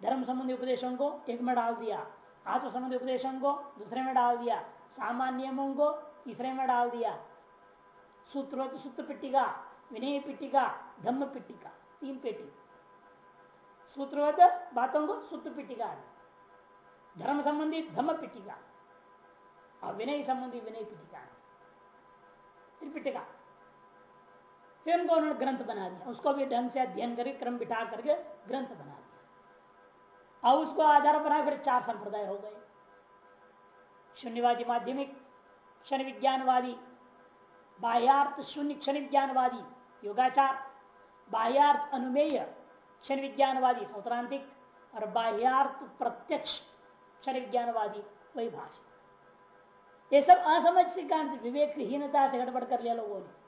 धर्म संबंधी उपदेशों को एक में डाल दिया, आत्म संबंधी उपदेशों को दूसरे में डाल दिया, सामान्य नियमों को तीसरे में डाल दिया। सूत्र सूत्र पिट्टिका विनय पिट्टिका धम्म पिट्टिका तीन पेटी। सूत्रवत बातों को सूत्र पिट्टिका धर्म संबंधी धम्म पिट्टिका और विनय संबंधी विनय पिटिका त्रिपिटिका। फिर उनको उन्होंने ग्रंथ बना दिया। उसको भी ढंग से अध्ययन करके, क्रम बिठा करके ग्रंथ बना दिया। और उसको आधार बना फिर चार संप्रदाय हो गए। शून्यवादी माध्यमिक, क्षण विज्ञानवादी, बाह्यार्थ शून्य, क्षण विज्ञानवादी, योगाचार, बाह्यार्थ अनुमेय, क्षण विज्ञानवादी, सौत्रांतिक, और बाह्यार्थ प्रत्यक्ष, क्षण विज्ञानवादी, वही भाषा। ये सब असमझ से कारण से विवेकहीनता से गड़बड़ कर लिया लोगों ने?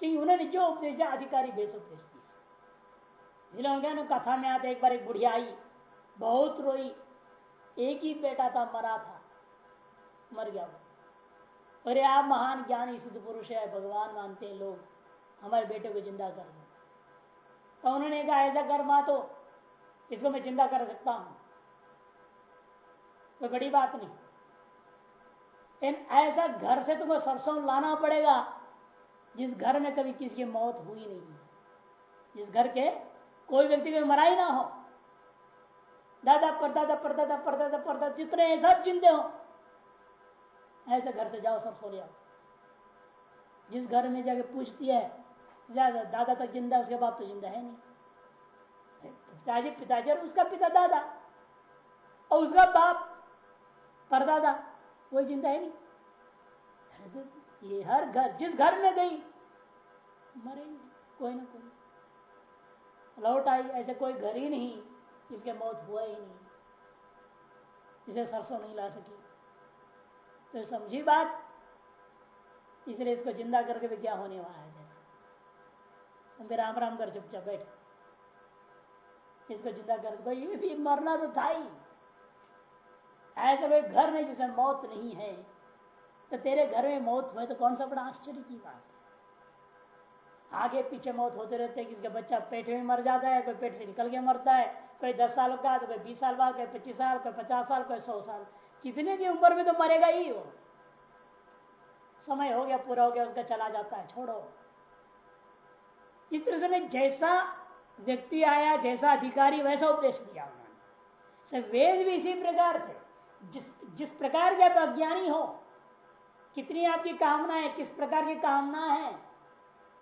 क्योंकि उन्होंने जो उपदेश दिया अधिकारी बेस उपदेश दिया। कथा में आते एक बार एक बुढ़िया आई, बहुत रोई, एक ही बेटा था, मरा था, मर गया वो। अरे, आप महान ज्ञानी सिद्ध पुरुष है, भगवान मानते हैं लोग, हमारे बेटे को ज़िंदा कर दो। तो उन्होंने कहा, ऐसा कर मा तो इसको मैं ज़िंदा कर सकता हूँ। कोई बड़ी बात नहीं। ऐसा घर से तुमको सरसों लाना पड़ेगा, जिस घर में कभी किसी की मौत हुई नहीं है। जिस घर के कोई व्यक्ति में मरा ही ना हो। दादा, परदादा परदादा परदादा परदादा, जितने सब जिंदे हो। ऐसे घर से जाओ सब सो ले जिस घर में जाके पूछती है ज़्यादा दादा तक ज़िंदा उसके बाप तो ज़िंदा है नहीं। पिताजी पिताजी और उसका पिता दादा। और उसका बाप, परदादा। वही ज़िंदा है नहीं। ये हर घर, जिस घर में गई मरेंगे कोई ना कोई। लौट आई, ऐसे कोई घर ही नहीं इसके मौत हुआ ही नहीं इसे सरसों नहीं ला सकी। तो समझी बात, इसलिए इसको ज़िंदा करके भी क्या होने वाला है तुम भी राम राम कर चुपचाप बैठ। इसको ज़िंदा कर ये भी मरना तो था ही। ऐसा कोई घर नहीं जिसमें मौत नहीं है। तो तेरे घर में मौत हुए तो कौन सा बड़ा आश्चर्य की बात आगे पीछे मौत होते रहते किसी का बच्चा पेट में मर जाता है, कोई पेट से निकल के मरता है, कोई दस साल का तो कोई बीस साल बाद, कोई पच्चीस साल, कोई पचास साल, कोई सौ साल। कितने की उम्र में तो मरेगा ही वो। समय हो गया, पूरा हो गया, उसका चला जाता है, छोड़ो। इस तरह से जैसा व्यक्ति आया, जैसा अधिकारी, वैसा उपदेश दिया उन्होंने। वेद भी इसी प्रकार से। जिस जिस प्रकार के आप अज्ञानी हो, कितनी आपकी कामना है, किस प्रकार की कामना है,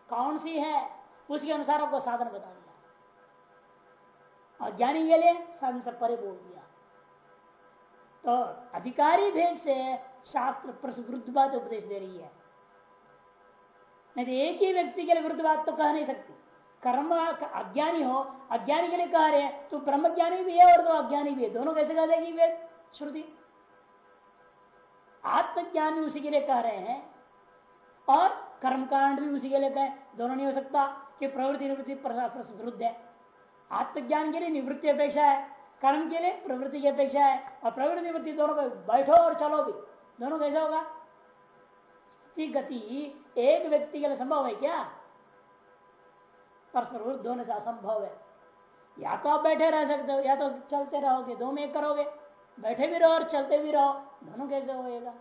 कौन सी है, उसके अनुसार आपको साधन बता दिया। अज्ञानी के लिए साधन से परे बोल दिया। तो अधिकारी भेद से शास्त्र विरुद्ध बात उपदेश दे रही है। नहीं तो एक ही व्यक्ति के लिए विरुद्ध बात तो कह नहीं सकती। कर्म अज्ञानी हो, अज्ञानी के लिए कह रहे हैं तो ब्रह्म ज्ञानी भी है और तो अज्ञानी भी है। दोनों कैसे कह देगी वेद श्रुति, आत्मज्ञान भी उसी के लिए कह रहे हैं और कर्मकांड भी उसी के लिए कहे, दोनों नहीं हो सकता कि प्रवृत्ति निवृत्ति विरुद्ध है। आत्मज्ञान के लिए निवृत्ति अपेक्षा है, कर्म के लिए प्रवृत्ति की अपेक्षा है, और प्रवृत्ति निवृत्ति दोनों को बैठो और चलो भी। दोनों कैसे होगा? गति एक व्यक्ति के लिए संभव है क्या? परस्पर दोनों से असंभव है। या तो आप बैठे रह सकते हो, या तो चलते रहोगे, दो में एक करोगे। बैठे भी रहो और चलते भी रहो, दोनों कैसे होएगा?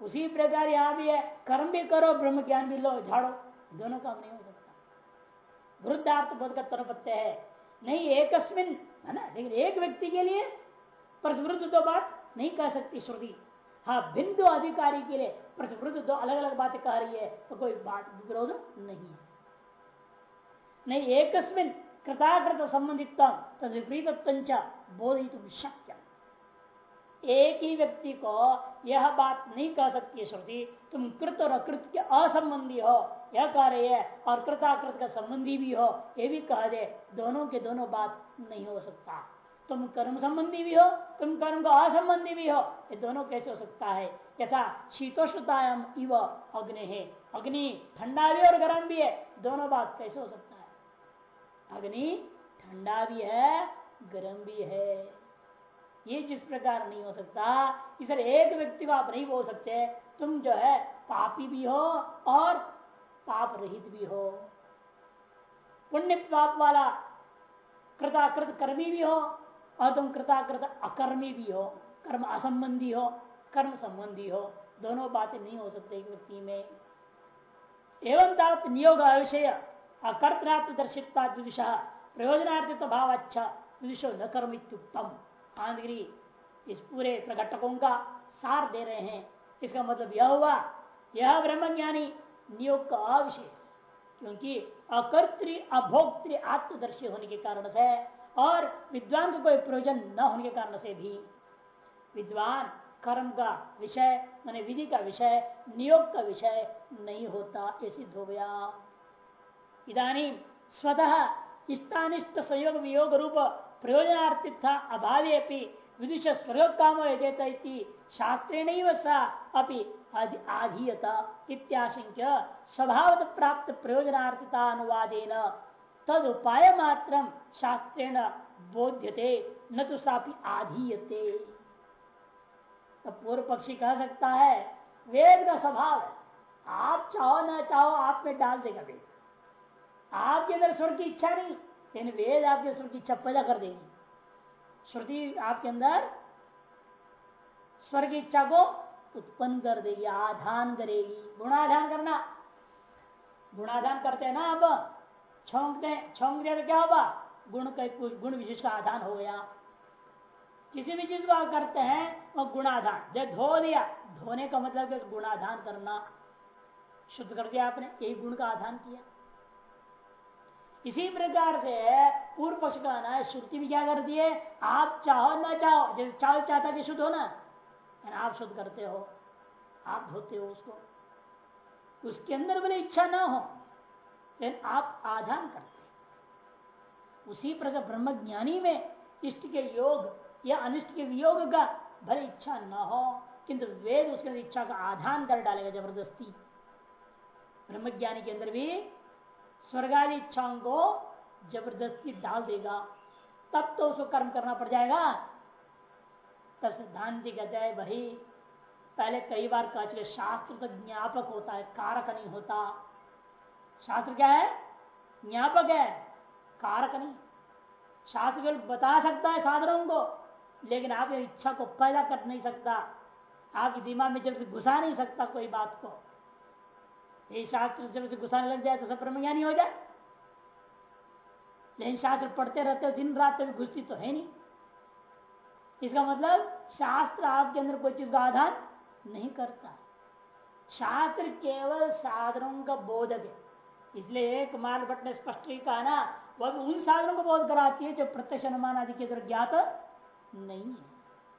उसी प्रकार यहाँ भी है, कर्म भी करो ब्रह्म ज्ञान भी लो, झाड़ो, दोनों काम नहीं हो सकता। वृद्धार्थ बोध का तरपत्य है। नहीं एक है ना? लेकिन एक व्यक्ति के लिए प्रतिवृद्ध दो बात नहीं कह सकती श्रुति। हाँ भिन्न अधिकारी के लिए प्रतिवृद्ध दो अलग अलग बातें कह रही है तो कोई बात विरोध नहीं है। नहीं एक कृताकृत संबंधित तद विपरीत बोधित शक्य एक ही व्यक्ति को यह बात नहीं कह सकती श्रुति, तुम कृत और अकृत के असंबंधी हो। यह कह रही है, और कृताकृत का संबंधी भी हो यह भी कह दे, दोनों के दोनों बात नहीं हो सकता। तुम कर्म संबंधी भी हो, तुम कर्म का असंबंधी भी हो, ये दोनों कैसे हो सकता है? यथा शीतोष्णतायाम इव अग्नि है। अग्नि ठंडा भी और गर्म भी है, दोनों बात कैसे हो सकता है? अग्नि ठंडा भी है, गर्म भी है। ये जिस प्रकार नहीं हो सकता इस एक व्यक्ति को आप नहीं बोल सकते, तुम जो है पापी भी हो और पाप रहित भी हो। पुण्य पाप वाला कृताकृत कर्मी भी हो और तुम कृताकृत अकर्मी भी हो, कर्म असंबंधी हो, कर्म संबंधी हो, दोनों बातें नहीं हो सकते एक व्यक्ति में। एवं तावत नियोग विषय अकर्तरात्म दर्शित विदुषा प्रयोजनार्थ भाव अच्छा विदुषो न कर्म इत्युक्तम आंधगिरी इस पूरे प्रकटकों का सार दे रहे हैं। इसका मतलब यह हुआ, यह ब्रह्मज्ञानी नियोग का अविषय क्योंकि अकर्तृ अभोक्तृ आत्मदर्शी होने के कारण से और विद्वान को कोई प्रयोजन न होने के कारण से भी। विद्वान कर्म का विषय, माने विधि का विषय, नियोग का विषय नहीं होता, ये सिद्ध हो गया। इधानी स्वतः इष्टानिष्ट संयोग वियोग रूप प्रयोजनार्थिता अभावे विदुष स्वरूप काम शास्त्रेण सा अपि आधीयता इत्याशंक्य स्वभाव प्राप्त प्रयोजनार्थिता अनुवादेन तद उपाय मात्र शास्त्रेण बोध्यते, न तो सापि तो पूर्व पक्षी कह सकता है, वेद का स्वभाव आप चाहो ना चाहो, आप में डाल देगा वेद। आपके अंदर स्वर की इच्छा नहीं। लेकिन वेद आपके स्वर की इच्छा पैदा कर देगी। श्रुति आपके अंदर स्वर की इच्छा को उत्पन्न कर देगी, आधान करेगी। गुणाधान करना। गुणाधान करते हैं ना अब। छोंकते छोंक दिया तो क्या होगा? गुण का गुण विशेष का आधान हो गया। किसी भी चीज़ को आप करते हैं, वो गुणाधान। जब धो दिया धोने का मतलब गुणाधान करना। शुद्ध कर दिया आपने, यही गुण का आधान किया। इसी प्रकार से पूर्व पक्ष का ना, श्रुति भी क्या करती है? आप चाहो ना चाहो, जैसे चावल चाहता कि शुद्ध हो ना आप शुद्ध करते हो, आप धोते हो उसको। उसके अंदर बोले इच्छा ना हो, लेकिन आप आधान करते उसी प्रकार ब्रह्म ज्ञानी में इष्ट के योग या अनिष्ट के वियोग का भले इच्छा न हो, किंतु वेद उसके अंदर इच्छा का आधान कर डालेगा ज़बरदस्ती। ब्रह्मज्ञानी के अंदर भी स्वर्गादि इच्छाओं को ज़बरदस्ती डाल देगा, तब तो उसको कर्म करना पड़ जाएगा। तब सिद्धांति कहते हैं भाई पहले कई बार कह चुके, शास्त्र तो ज्ञापक होता है, कारक नहीं होता। शास्त्र क्या है? ज्ञापक है, कारक नहीं। शास्त्र केवल बता सकता है साधनों को, लेकिन आप इच्छा को पैदा कर नहीं सकता। आपके दिमाग में जब से घुसा नहीं सकता कोई बात को ये शास्त्र जब से घुसाने लग जाए तो सब ब्रह्म ज्ञानी हो जाए। लेकिन शास्त्र पढ़ते रहते हो, दिन रात कभी घुसती तो है नहीं। इसका मतलब शास्त्र आपके अंदर कोई चीज़ का आधार नहीं करता। शास्त्र केवल साधनों का बोधक है। इसलिए एक मार्ग भट्ट ने स्पष्ट ही कहा ना, वह उन साधनों को बोध कराती है जो प्रत्यक्ष अनुमान आदि के द्वारा ज्ञात नहीं है।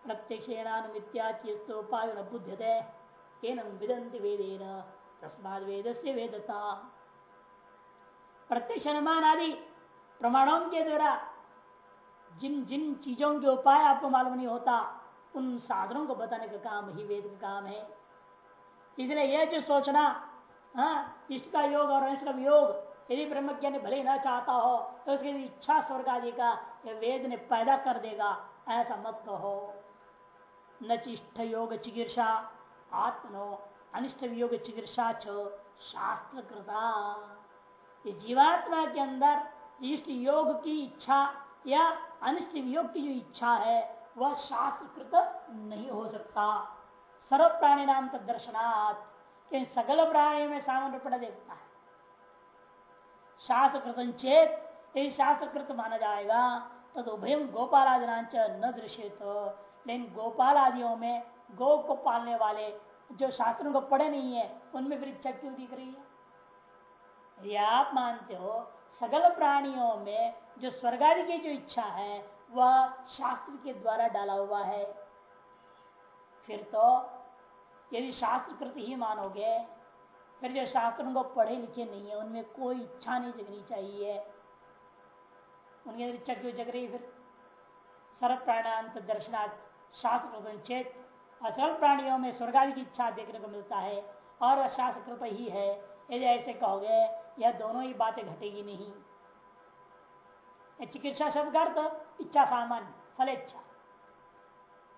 प्रत्यक्षेणानुमित्याचोपाय न बुद्धते विदंति वेदेन। तस्माद वेद से वेदता। प्रत्यक्ष अनुमान आदि प्रमाणों के द्वारा जिन जिन चीज़ों के उपाय आपको मालूम नहीं होता, उन साधनों को बताने का काम ही वेद का काम है। इसलिए यह जो सोचना हाँ इष्ट का योग और अनिष्ट का योग यदि ब्रह्म ज्ञान भले ना चाहता हो तो उसकी इच्छा स्वर्ग आदि का वेद ने पैदा कर देगा, ऐसा मत कहो। न चिष्ठ योग चिकित्सा आत्मनो अनिष्ट योग चिकित्सा छो शास्त्र कृता जीवात्मा के अंदर इष्ट योग की इच्छा या अनिष्ट योग की जो इच्छा है, वह शास्त्रकृत नहीं हो सकता। सर्व प्राणी नाम तक दर्शनात्, कि सकल प्राणी में सामान्य पड़ा देखता है। शास्त्रकृत चेत, यदि शास्त्रकृत माना जाएगा तो उभयम गोपालादिनाच न दृश्य तो लेकिन गोपाल आदियों में गो को पालने वाले जो शास्त्रों को पढ़े नहीं है, उनमें फिर इच्छा क्यों दिख रही है? यदि आप मानते हो, सगल प्राणियों में जो स्वर्गादि की जो इच्छा है, वह शास्त्र के द्वारा डाला हुआ है। फिर तो यदि शास्त्र कृति ही मानोगे, फिर जो शास्त्रों को पढ़े लिखे नहीं है, उनमें कोई इच्छा नहीं जगनी चाहिए। उनके इच्छा क्यों जग रही फिर? सर्व प्राणांत दर्शनार्थ शास्त्र चेत असल प्राणियों में स्वर्गादि की इच्छा देखने को मिलता है और वह शास्त्रकृत ही है। यदि ऐसे कहोगे, यह दोनों ही बातें घटेगी नहीं। चिकित्सा शब्द अर्थ इच्छा सामान्य, फल इच्छा।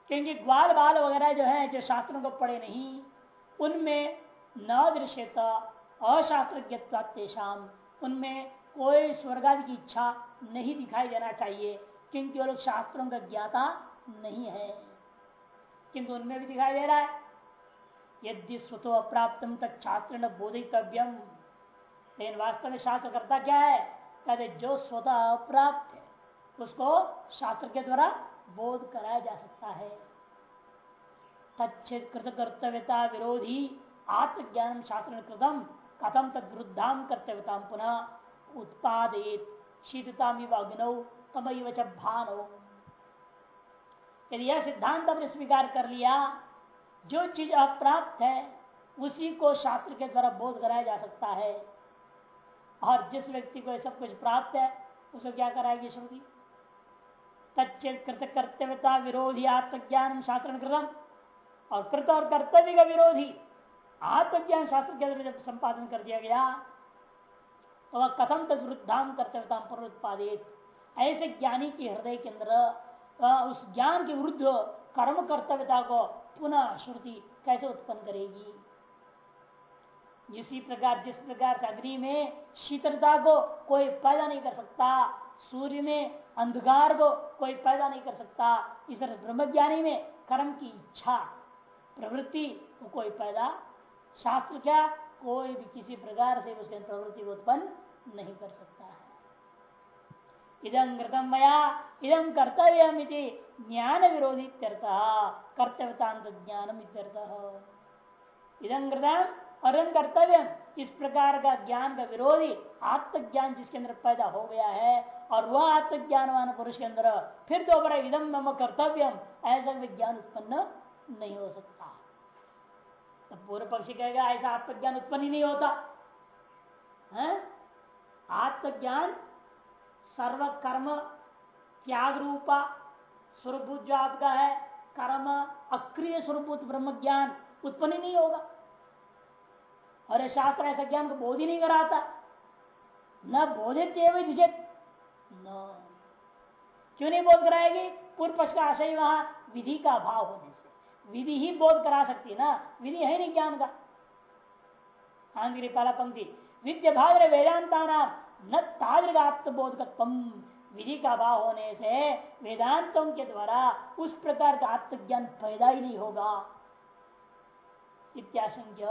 क्योंकि ग्वाल बाल वगैरह जो है, जो शास्त्रों को पढ़े नहीं, उनमें न दृश्यता अशास्त्र तेषाम उनमें कोई स्वर्गादि की इच्छा नहीं दिखाई देना चाहिए, क्योंकि वो लोग शास्त्रों का ज्ञाता नहीं है। किंतु उनमें भी दिखाई दे रहा है। यदि स्वतो अप्राप्त तक न बोधितव्यम। लेकिन वास्तव में शास्त्र करता क्या है? कहते जो स्वतः अप्राप्त है, उसको शास्त्र के द्वारा बोध कराया जा सकता है। तच्छेद कर्तव्यता विरोधी आत्मज्ञान शास्त्र कृतम, कथम तद विरुद्धाम कर्तव्यता पुनः उत्पादित शीतता अग्नौ, तमैव भानो। यदि यह सिद्धांत अपने स्वीकार कर लिया। जो चीज़ अप्राप्त है, उसी को शास्त्र के द्वारा बोध कराया जा सकता है। और जिस व्यक्ति को सब कुछ प्राप्त है, उसे क्या कराएगी श्रुति? तच्चेत कृत कर्तव्यता विरोधी आत्मज्ञान शास्त्र कृतम। और कृत और कर्तव्य का विरोधी आत्मज्ञान शास्त्र के जब संपादन कर दिया गया तो वह कथम तक वृद्धाम कर्तव्यता पुनरुत्पादित? ऐसे ज्ञानी के हृदय के अंदर उस ज्ञान के विरुद्ध कर्म कर्तव्यता को पुनः श्रुति कैसे उत्पन्न करेगी? इसी प्रकार, जिस प्रकार से अग्नि में शीतलता को कोई पैदा नहीं कर सकता, सूर्य में अंधकार को कोई पैदा नहीं कर सकता, इस तरह ब्रह्मज्ञानी में कर्म की इच्छा, प्रवृत्ति को कोई पैदा, शास्त्र क्या? कोई भी किसी प्रकार से उसके प्रवृत्ति को उत्पन्न नहीं कर सकता। इदम कृतम मया इदम कर्तव्य ज्ञान विरोधी कर्तव्यता ज्ञानम इदम कृतम और कर्तव्य इस प्रकार का ज्ञान का विरोधी आत्मज्ञान जिसके अंदर पैदा हो गया है, और वह आत्मज्ञानवान पुरुष के अंदर, फिर दोबारा इदम मम कर्तव्यम, ऐसा विज्ञान उत्पन्न नहीं हो सकता। तो पूर्व पक्षी कहेगा, ऐसा आत्मज्ञान उत्पन्न ही नहीं होता। है? आत्मज्ञान सर्व कर्म त्याग रूपा स्वरूप जो आपका है। कर्म अक्रिय स्वरूप ब्रह्म ज्ञान उत्पन्न नहीं होगा। और ये शास्त्र ऐसा ज्ञान को बोध ही नहीं कराता। न बोधित न। क्यों नहीं बोध कराएगी? पूर्व पक्ष का आशय वहाँ विधि का अभाव होने से। विधि ही बोध करा सकती है ना? विधि है नहीं ज्ञान का। आंग्री पहला पंक्ति विद्य भाग वेदांता नाम न तादृगात्मबोधकत्व विधि का अभाव होने से वेदांतों के द्वारा उस प्रकार का आत्मज्ञान पैदा ही नहीं होगा। इत्याशंक्य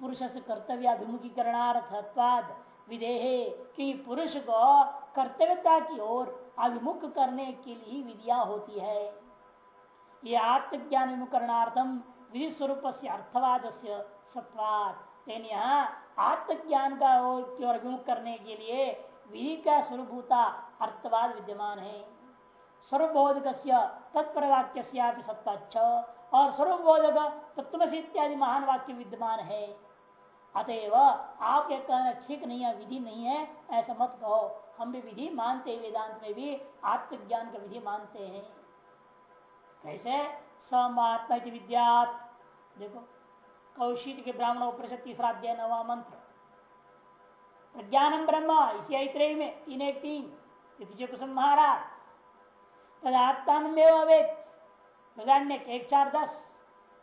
पुरुष से कर्तव्याभिमुखीकरणार्थत्वाद विधेहे कि पुरुष को कर्तव्यता की ओर अभिमुख करने के लिए विधिया होती है। ये आत्मज्ञान विमुकरणार्थम विधि स्वरूप से अर्थवाद से सत्वाद यहाँ आत्मज्ञान का अभिमुख करने के लिए विधि का स्वरूपता अर्थवाद विद्यमान है। सर्वबोधक तत्परवाक्य सत्ता और सर्वबोधक तत्वसी इत्यादि महान वाक्य विद्यमान है। अतएव आप ये कहना ठीक नहीं है, विधि नहीं है, ऐसा मत कहो। हम भी विधि मानते हैं, वेदांत में भी आत्मज्ञान का विधि मानते हैं। कैसे? समात्मा विद्यात। देखो। कौशिक के ब्राह्मण उपनिषद तीसरा अध्याय, नवा मंत्र। प्रज्ञानम ब्रह्म, इसी ऐत्रेय में, तीन एक तीन कुसुम महाराज। तद आत्मानमेव अवेद एक चार दस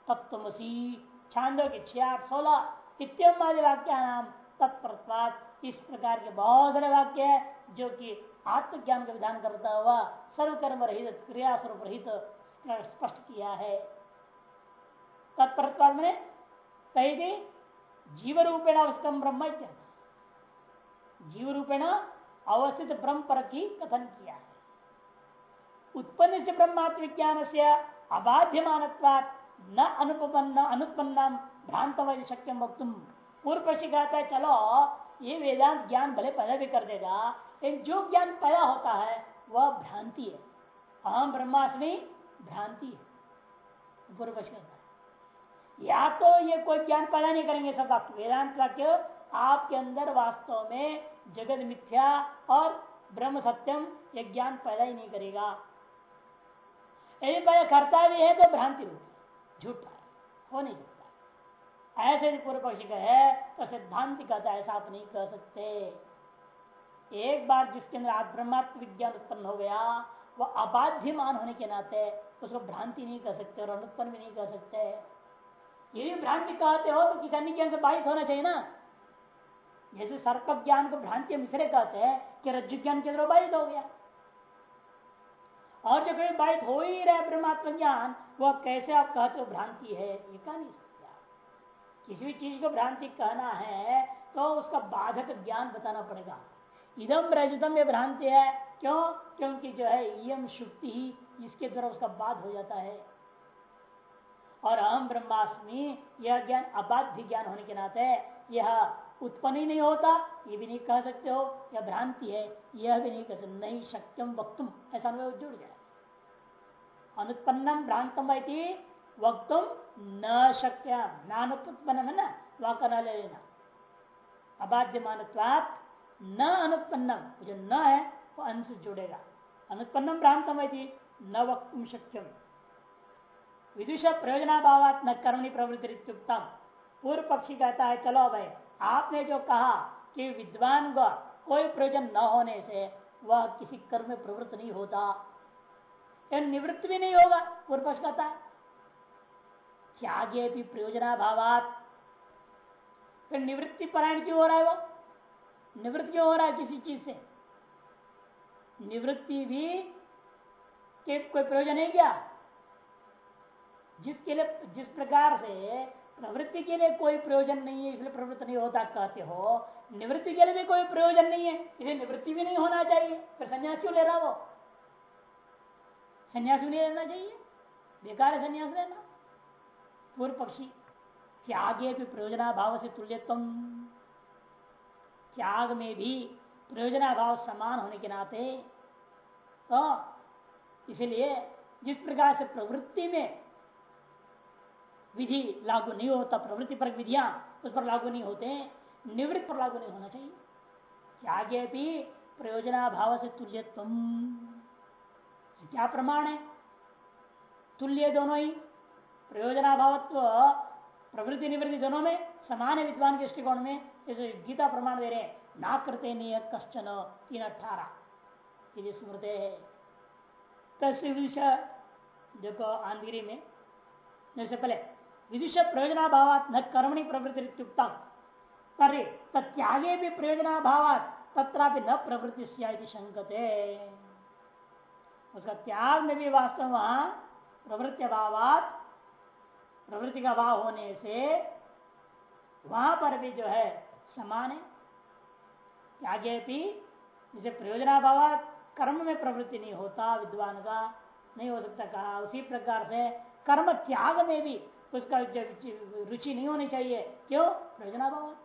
तत्वसी छांदो के छह आठ सोलह इतम आदि वाक्य नाम तत्प्रत्वाद इस प्रकार के बहुत सारे वाक्य है, जो कि आत्मज्ञान का विधान करता हुआ सर्वकर्म रहित क्रिया स्वरूप रहित, स्पष्ट किया है। तत्प्रत्वाद में कही जीव रूपेण अवस्थित ब्रह्म जीव रूपेण अवस्थित ब्रह्म पर की कथन किया है? उत्पन्न से ब्रह्मात्म विज्ञान से अबाध्यमान न अनुपन्न अनुत्पन्न भ्रांत शक्य वक्तुम पूर्व पक्षी कहता है, चलो, ये वेदांत ज्ञान भले पैदा भी कर देगा, लेकिन जो ज्ञान पैदा होता है, वह भ्रांति है। अहम ब्रह्मास्मि भ्रांति है। पूर्व पक्ष या तो ये कोई ज्ञान पैदा नहीं करेंगे सब वाक्य वेदांत वाक्य आपके अंदर वास्तव में जगत मिथ्या और ब्रह्म सत्यम, ये ज्ञान पैदा ही नहीं करेगा। यदि पैदा करता भी है तो भ्रांति रूप झूठा है नहीं सकता। ऐसे यदि पूर्व पक्षी है तो सिद्धांत कहता ऐसा आप नहीं कह सकते। एक बार जिसके अंदर आप ब्रह्मात्म विज्ञान उत्पन्न हो गया वह अबाध्यमान होने के नाते उसको भ्रांति नहीं कर सकते और अनुत्पन्न भी नहीं कर सकते। यदि भ्रांति कहते हो तो किसी अन्य ज्ञान से बाधित होना चाहिए ना। जैसे सर्प ज्ञान को भ्रांति मिश्रे कहते हैं कि रज्जु ज्ञान के अंदर बाधित हो गया। और जो कभी बाधित हो ही रहा ब्रह्मात्म ज्ञान, वह कैसे आप कहते हो भ्रांति है? ये कह नहीं सकते। किसी भी चीज़ को भ्रांति कहना है तो उसका बाधक ज्ञान बताना पड़ेगा। इदम रजतम ये भ्रांति है। क्यों? क्योंकि जो है यम शुक्ति ही इसके द्वारा उसका बाध हो जाता है। और अहम ब्रह्मास्मि, यह ज्ञान अबाध्य ज्ञान होने के नाते यह उत्पन्न ही नहीं होता, ये भी नहीं कह सकते हो, यह भ्रांति है, यह भी नहीं कह सकते, नहीं शक्यम वक्तुम ऐसा अनुभव जुड़ जाए अनुत्पन्नम भ्रांतम वक्तुम न शक्य नानुत्पन्न है ना वहाँ का न लेना अबाध्यमान न अनुत्पन्नम जो न है, वो अंश जुड़ेगा। अनुत्पन्नम भ्रांतम न वक्तुम शक्यम। विदुष प्रयोजनाभावात न कर्मणि प्रवृत्ति पूर्व पक्षी कहता है, चलो भाई, आपने जो कहा कि विद्वान का कोई प्रयोजन न होने से वह किसी कर्म में प्रवृत्त नहीं होता। निवृत्त भी नहीं होगा पूर्व पक्ष कहता है। त्यागे भी प्रयोजनाभावात। फिर निवृत्ति परायण क्यों हो रहा है वो? निवृत्त क्यों हो रहा है किसी चीज़ से? निवृत्ति भी कोई प्रयोजन है क्या? जिसके लिए, जिस प्रकार से प्रवृत्ति के लिए कोई प्रयोजन नहीं है, इसलिए प्रवृत्त नहीं होता कहते हो, निवृत्ति के लिए भी कोई प्रयोजन नहीं है इसलिए निवृत्ति भी नहीं होना चाहिए। फिर संन्यास क्यों ले रहा वो? संन्यास भी नहीं लेना चाहिए। बेकार है संन्यास लेना। पूर्व पक्षी, त्यागे भी प्रयोजनाभाव से तुल्यत्म त्याग में भी प्रयोजनाभाव समान होने के नाते तो इसलिए जिस प्रकार से प्रवृत्ति में विधि लागू नहीं होता, प्रवृत्ति पर विधियाँ, उस पर लागू नहीं होते निवृत्त पर लागू नहीं होना चाहिए। त्यागे भी प्रयोजनाभाव से तुल्यत्व क्या प्रमाण है? तुल्य दोनों ही, प्रयोजनाभावत्व, प्रवृत्ति निवृत्ति दोनों में, समान है विद्वान दृष्टिकोण में, जैसे गीता प्रमाण दे रहे ना करते नहीं कश्चन, तीन अठारह यदि स्मृत है तस्य विषय देखो आंधगिरी में, जैसे पहले विदुष प्रयोजनाभाव न कर्मणि प्रवृत्ति करे त्यागे भी प्रयोजनाभाव तथा न प्रवृत्ति शंकते उसका त्याग में भी वास्तव वहाँ प्रवृत्ति अभाव प्रवृत्ति का भाव होने से वहाँ पर भी जो है समान है। त्यागे भी जिसे प्रयोजना प्रयोजनाभाव कर्म में प्रवृत्ति नहीं होता, विद्वान का नहीं हो सकता कहा। उसी प्रकार से कर्म त्याग में भी उसका रुचि नहीं होनी चाहिए। क्यों? प्रयोजनाभाव।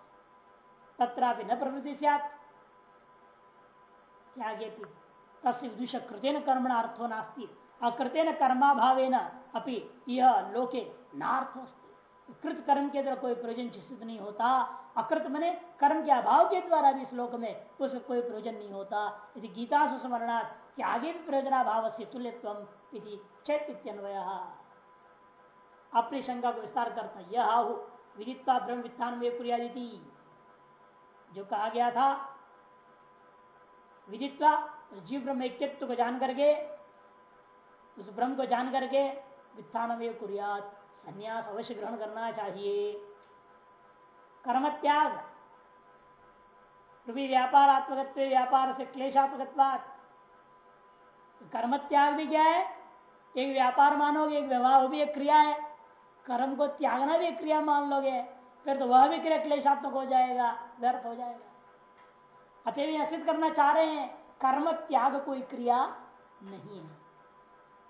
तथा न प्रवृत्ति त्यागे तस्य विदुष कृतेन कर्मण अर्थो नास्ती। अकृतेन कर्माभाव अपनी यह लोके नार्थ कृत कर्म के द्वारा कोई प्रयोजन सिद्ध नहीं होता। अकृत मने कर्म के अभाव के द्वारा भी इस लोक में उसका कोई प्रयोजन नहीं होता। यदि गीता सुस्मरणात् त्यागे भी प्रयोजनाभाव से तुल्यत्व चैत्यन्वय अपनी शंका को विस्तार करता यह आहु विदिता ब्रह्म वित्थान में जो कहा गया था विदित्वा जीव ब्रह्म एकत्व को जान करके, उस ब्रह्म को जान करके वित्थान में कुरियात, संन्यास अवश्य ग्रहण करना चाहिए। कर्म त्याग व्यापारात्मक व्यापार से क्लेशात्मक कर्म त्याग भी क्या है? एक व्यापार मानोगे, एक व्यवहार भी एक क्रिया है। कर्म को त्यागना भी क्रिया मान लोगे, फिर तो वह भी क्रिया क्लेशात्मक हो जाएगा, व्यर्थ हो जाएगा। अतः सिद्ध करना चाह रहे हैं, कर्म त्याग कोई क्रिया नहीं है।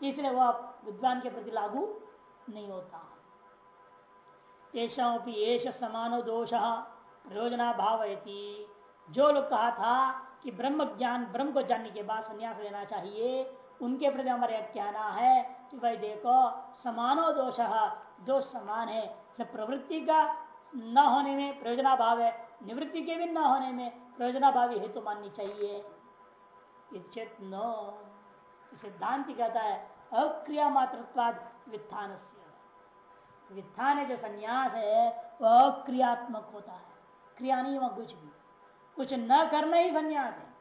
इसलिए वह विद्वान के प्रति लागू नहीं होता। एश समानो दोष प्रयोजना भाव जो लोग कहा था कि ब्रह्म ज्ञान ब्रह्म को जानने के बाद संन्यास लेना चाहिए, उनके प्रति हमारे कहना है कि भाई देखो, समानो दोष दोष समान है प्रवृत्ति का न होने में प्रयोजना भाव है, निवृत्ति के भी न होने में प्रयोजना भावी हेतु तो माननी चाहिए। न, सिद्धांत कहता है, अक्रिया मात्रत्वाद वित्थान वित्थान जो संन्यास है, वह अक्रियात्मक होता है। क्रिया नहीं, वह कुछ भी। कुछ न करना ही संन्यास है।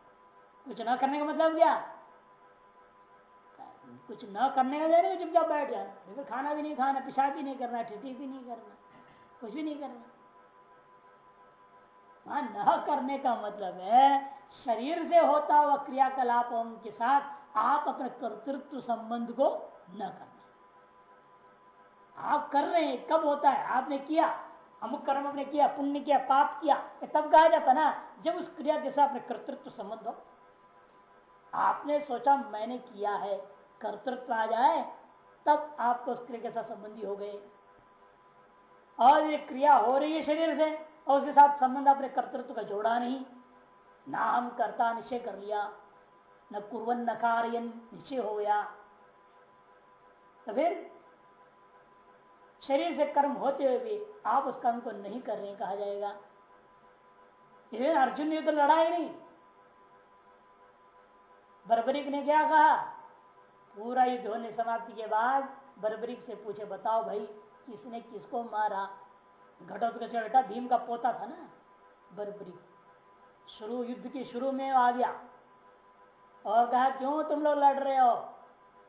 कुछ न करने का मतलब क्या? कुछ न करने का जाने चुपचाप बैठ जाए। फिर खाना भी नहीं खाना, पेशाब भी नहीं करना ठिठी भी नहीं करना, कुछ भी नहीं करना। वहाँ न करने का मतलब है, शरीर से होता हुआ क्रियाकलापों के साथ आप अपने कर्तृत्व संबंध को न करना। आप कर रहे हैं, कब होता है? आपने किया, अमुक कर्म आपने किया, पुण्य किया, पाप किया तब कहा जाता ना, जब उस क्रिया के साथ अपने कर्तृत्व संबंध हो। आपने सोचा, मैंने किया है कर्तृत्व आ जाए, तब आपको उस क्रिया के साथ संबंधी हो गए। और ये क्रिया हो रही है शरीर से, और उसके साथ संबंध अपने कर्तृत्व का जोड़ा नहीं। ना हम कर्ता निश्चय कर लिया, न कुरन न कार्य निश्चय हो गया। तो फिर शरीर से कर्म होते हुए भी आप उस कर्म को नहीं कर रहे कहा जाएगा। अर्जुन ने तो लड़ाई नहीं। बर्बरिक ने क्या कहा? पूरा युद्ध होने समाप्ति के बाद बर्बरिक से पूछे, बताओ भाई, किसने किसको मारा? घटोत्कच भीम का पोता था ना बरबरी शुरू, युद्ध के शुरू में आ गया। और कहा, क्यों तुम लोग लड़ रहे हो?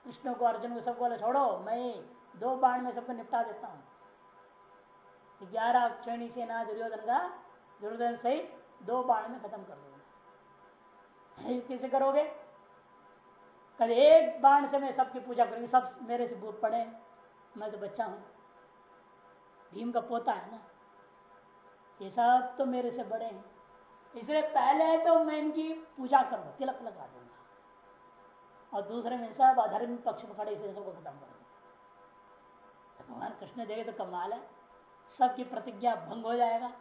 कृष्ण को, अर्जुन को सबको छोड़ो, मैं दो बाण में सबको निपटा देता हूँ। ग्यारह श्रेणी सेना दुर्योधन का, दुर्योधन सहित दो बाण में खत्म कर दूँगा कैसे करोगे? कल एक बाण से मैं सबकी पूजा करूँगी, सब मेरे से बूट पड़े मैं तो बच्चा हूँ। भीम का पोता है ना? ये सब तो मेरे से बड़े हैं। इसलिए पहले तो मैं इनकी पूजा करूँगा, तिलक लगा दूँगा। और दूसरे में सब अधर्म पक्ष में खड़े सबको खत्म कर दूँगा। भगवान कृष्ण देखे तो कमाल है। सबकी प्रतिज्ञा भंग हो जाएगा।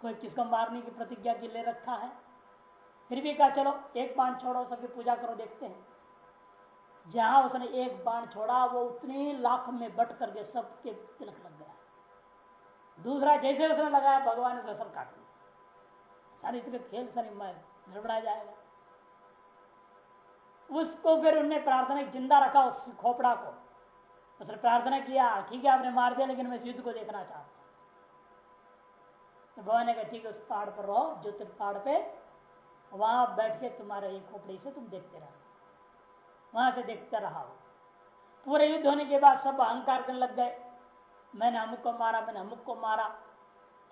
कोई किसको मारने की प्रतिज्ञा के लिए रखा है? फिर भी कहा, चलो, एक बाण छोड़ो, सबकी पूजा करो, देखते हैं। जहाँ उसने एक बाण छोड़ा, वो उतने लाख में बट करके सबके तिलक लग गया। दूसरा जैसे उसने लगाया, भगवान ने सब काट लिया सारी तरह खेल, सारी गड़बड़ा जाएगा। उसको फिर उनने प्रार्थना ज़िंदा रखा उस खोपड़ा को। उसने प्रार्थना किया, ठीक है, आपने मार दिया, लेकिन मैं युद्ध को देखना चाहता तो भगवान ने कहा, ठीक है, उस पहाड़ पर रहो, जो पहाड़ पे, वहाँ बैठ के तुम्हारे खोपड़ी से तुम देखते रहो। वहाँ से देखता रहा हो पूरे युद्ध होने के बाद सब अहंकार करने लग गए। मैंने अमुक को मारा, मैंने अमुक को मारा।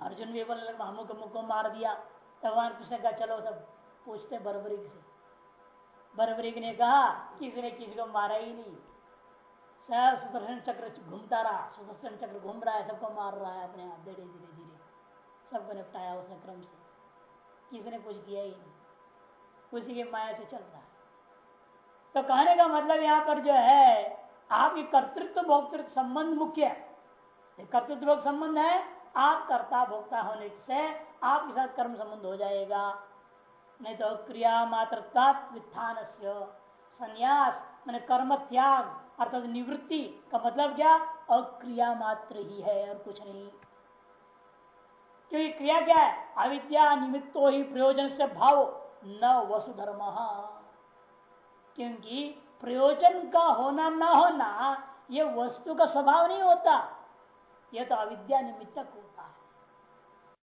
अर्जुन भी बोलने लगा, अमुक अमुक को मार दिया। भगवान कृष्ण का, चलो सब पूछते बरबरीक से। बरबरीक ने कहा, किसी ने किसी को मारा ही नहीं। सब सुदर्शन चक्र घूमता रहा, सुदर्शन चक्र घूम रहा है, सबको मार रहा है अपने आप धीरे धीरे धीरे। सबको निपटाया उसने क्रम से। किसी ने कुछ किया ही नहीं। उसी के माया से चल रहा है। तो कहने का मतलब यहाँ पर जो है आपकी कर्तृत्व भोक्तृत्व संबंध मुख्य है। कर्तृत्व भोग संबंध है, आप कर्ता भोक्ता होने से आपके साथ कर्म संबंध हो जाएगा। नहीं तो क्रिया मात्र संन्यास मैंने कर्म त्याग अर्थात निवृत्ति का मतलब क्या? अक्रिया मात्र ही है और कुछ नहीं। क्योंकि क्रिया क्या है? अविद्या निमित्तो ही प्रयोजन से भाव, न वसुधर्म। क्योंकि प्रयोजन का होना ना होना यह वस्तु का स्वभाव नहीं होता। यह तो अविद्या निमित्तक है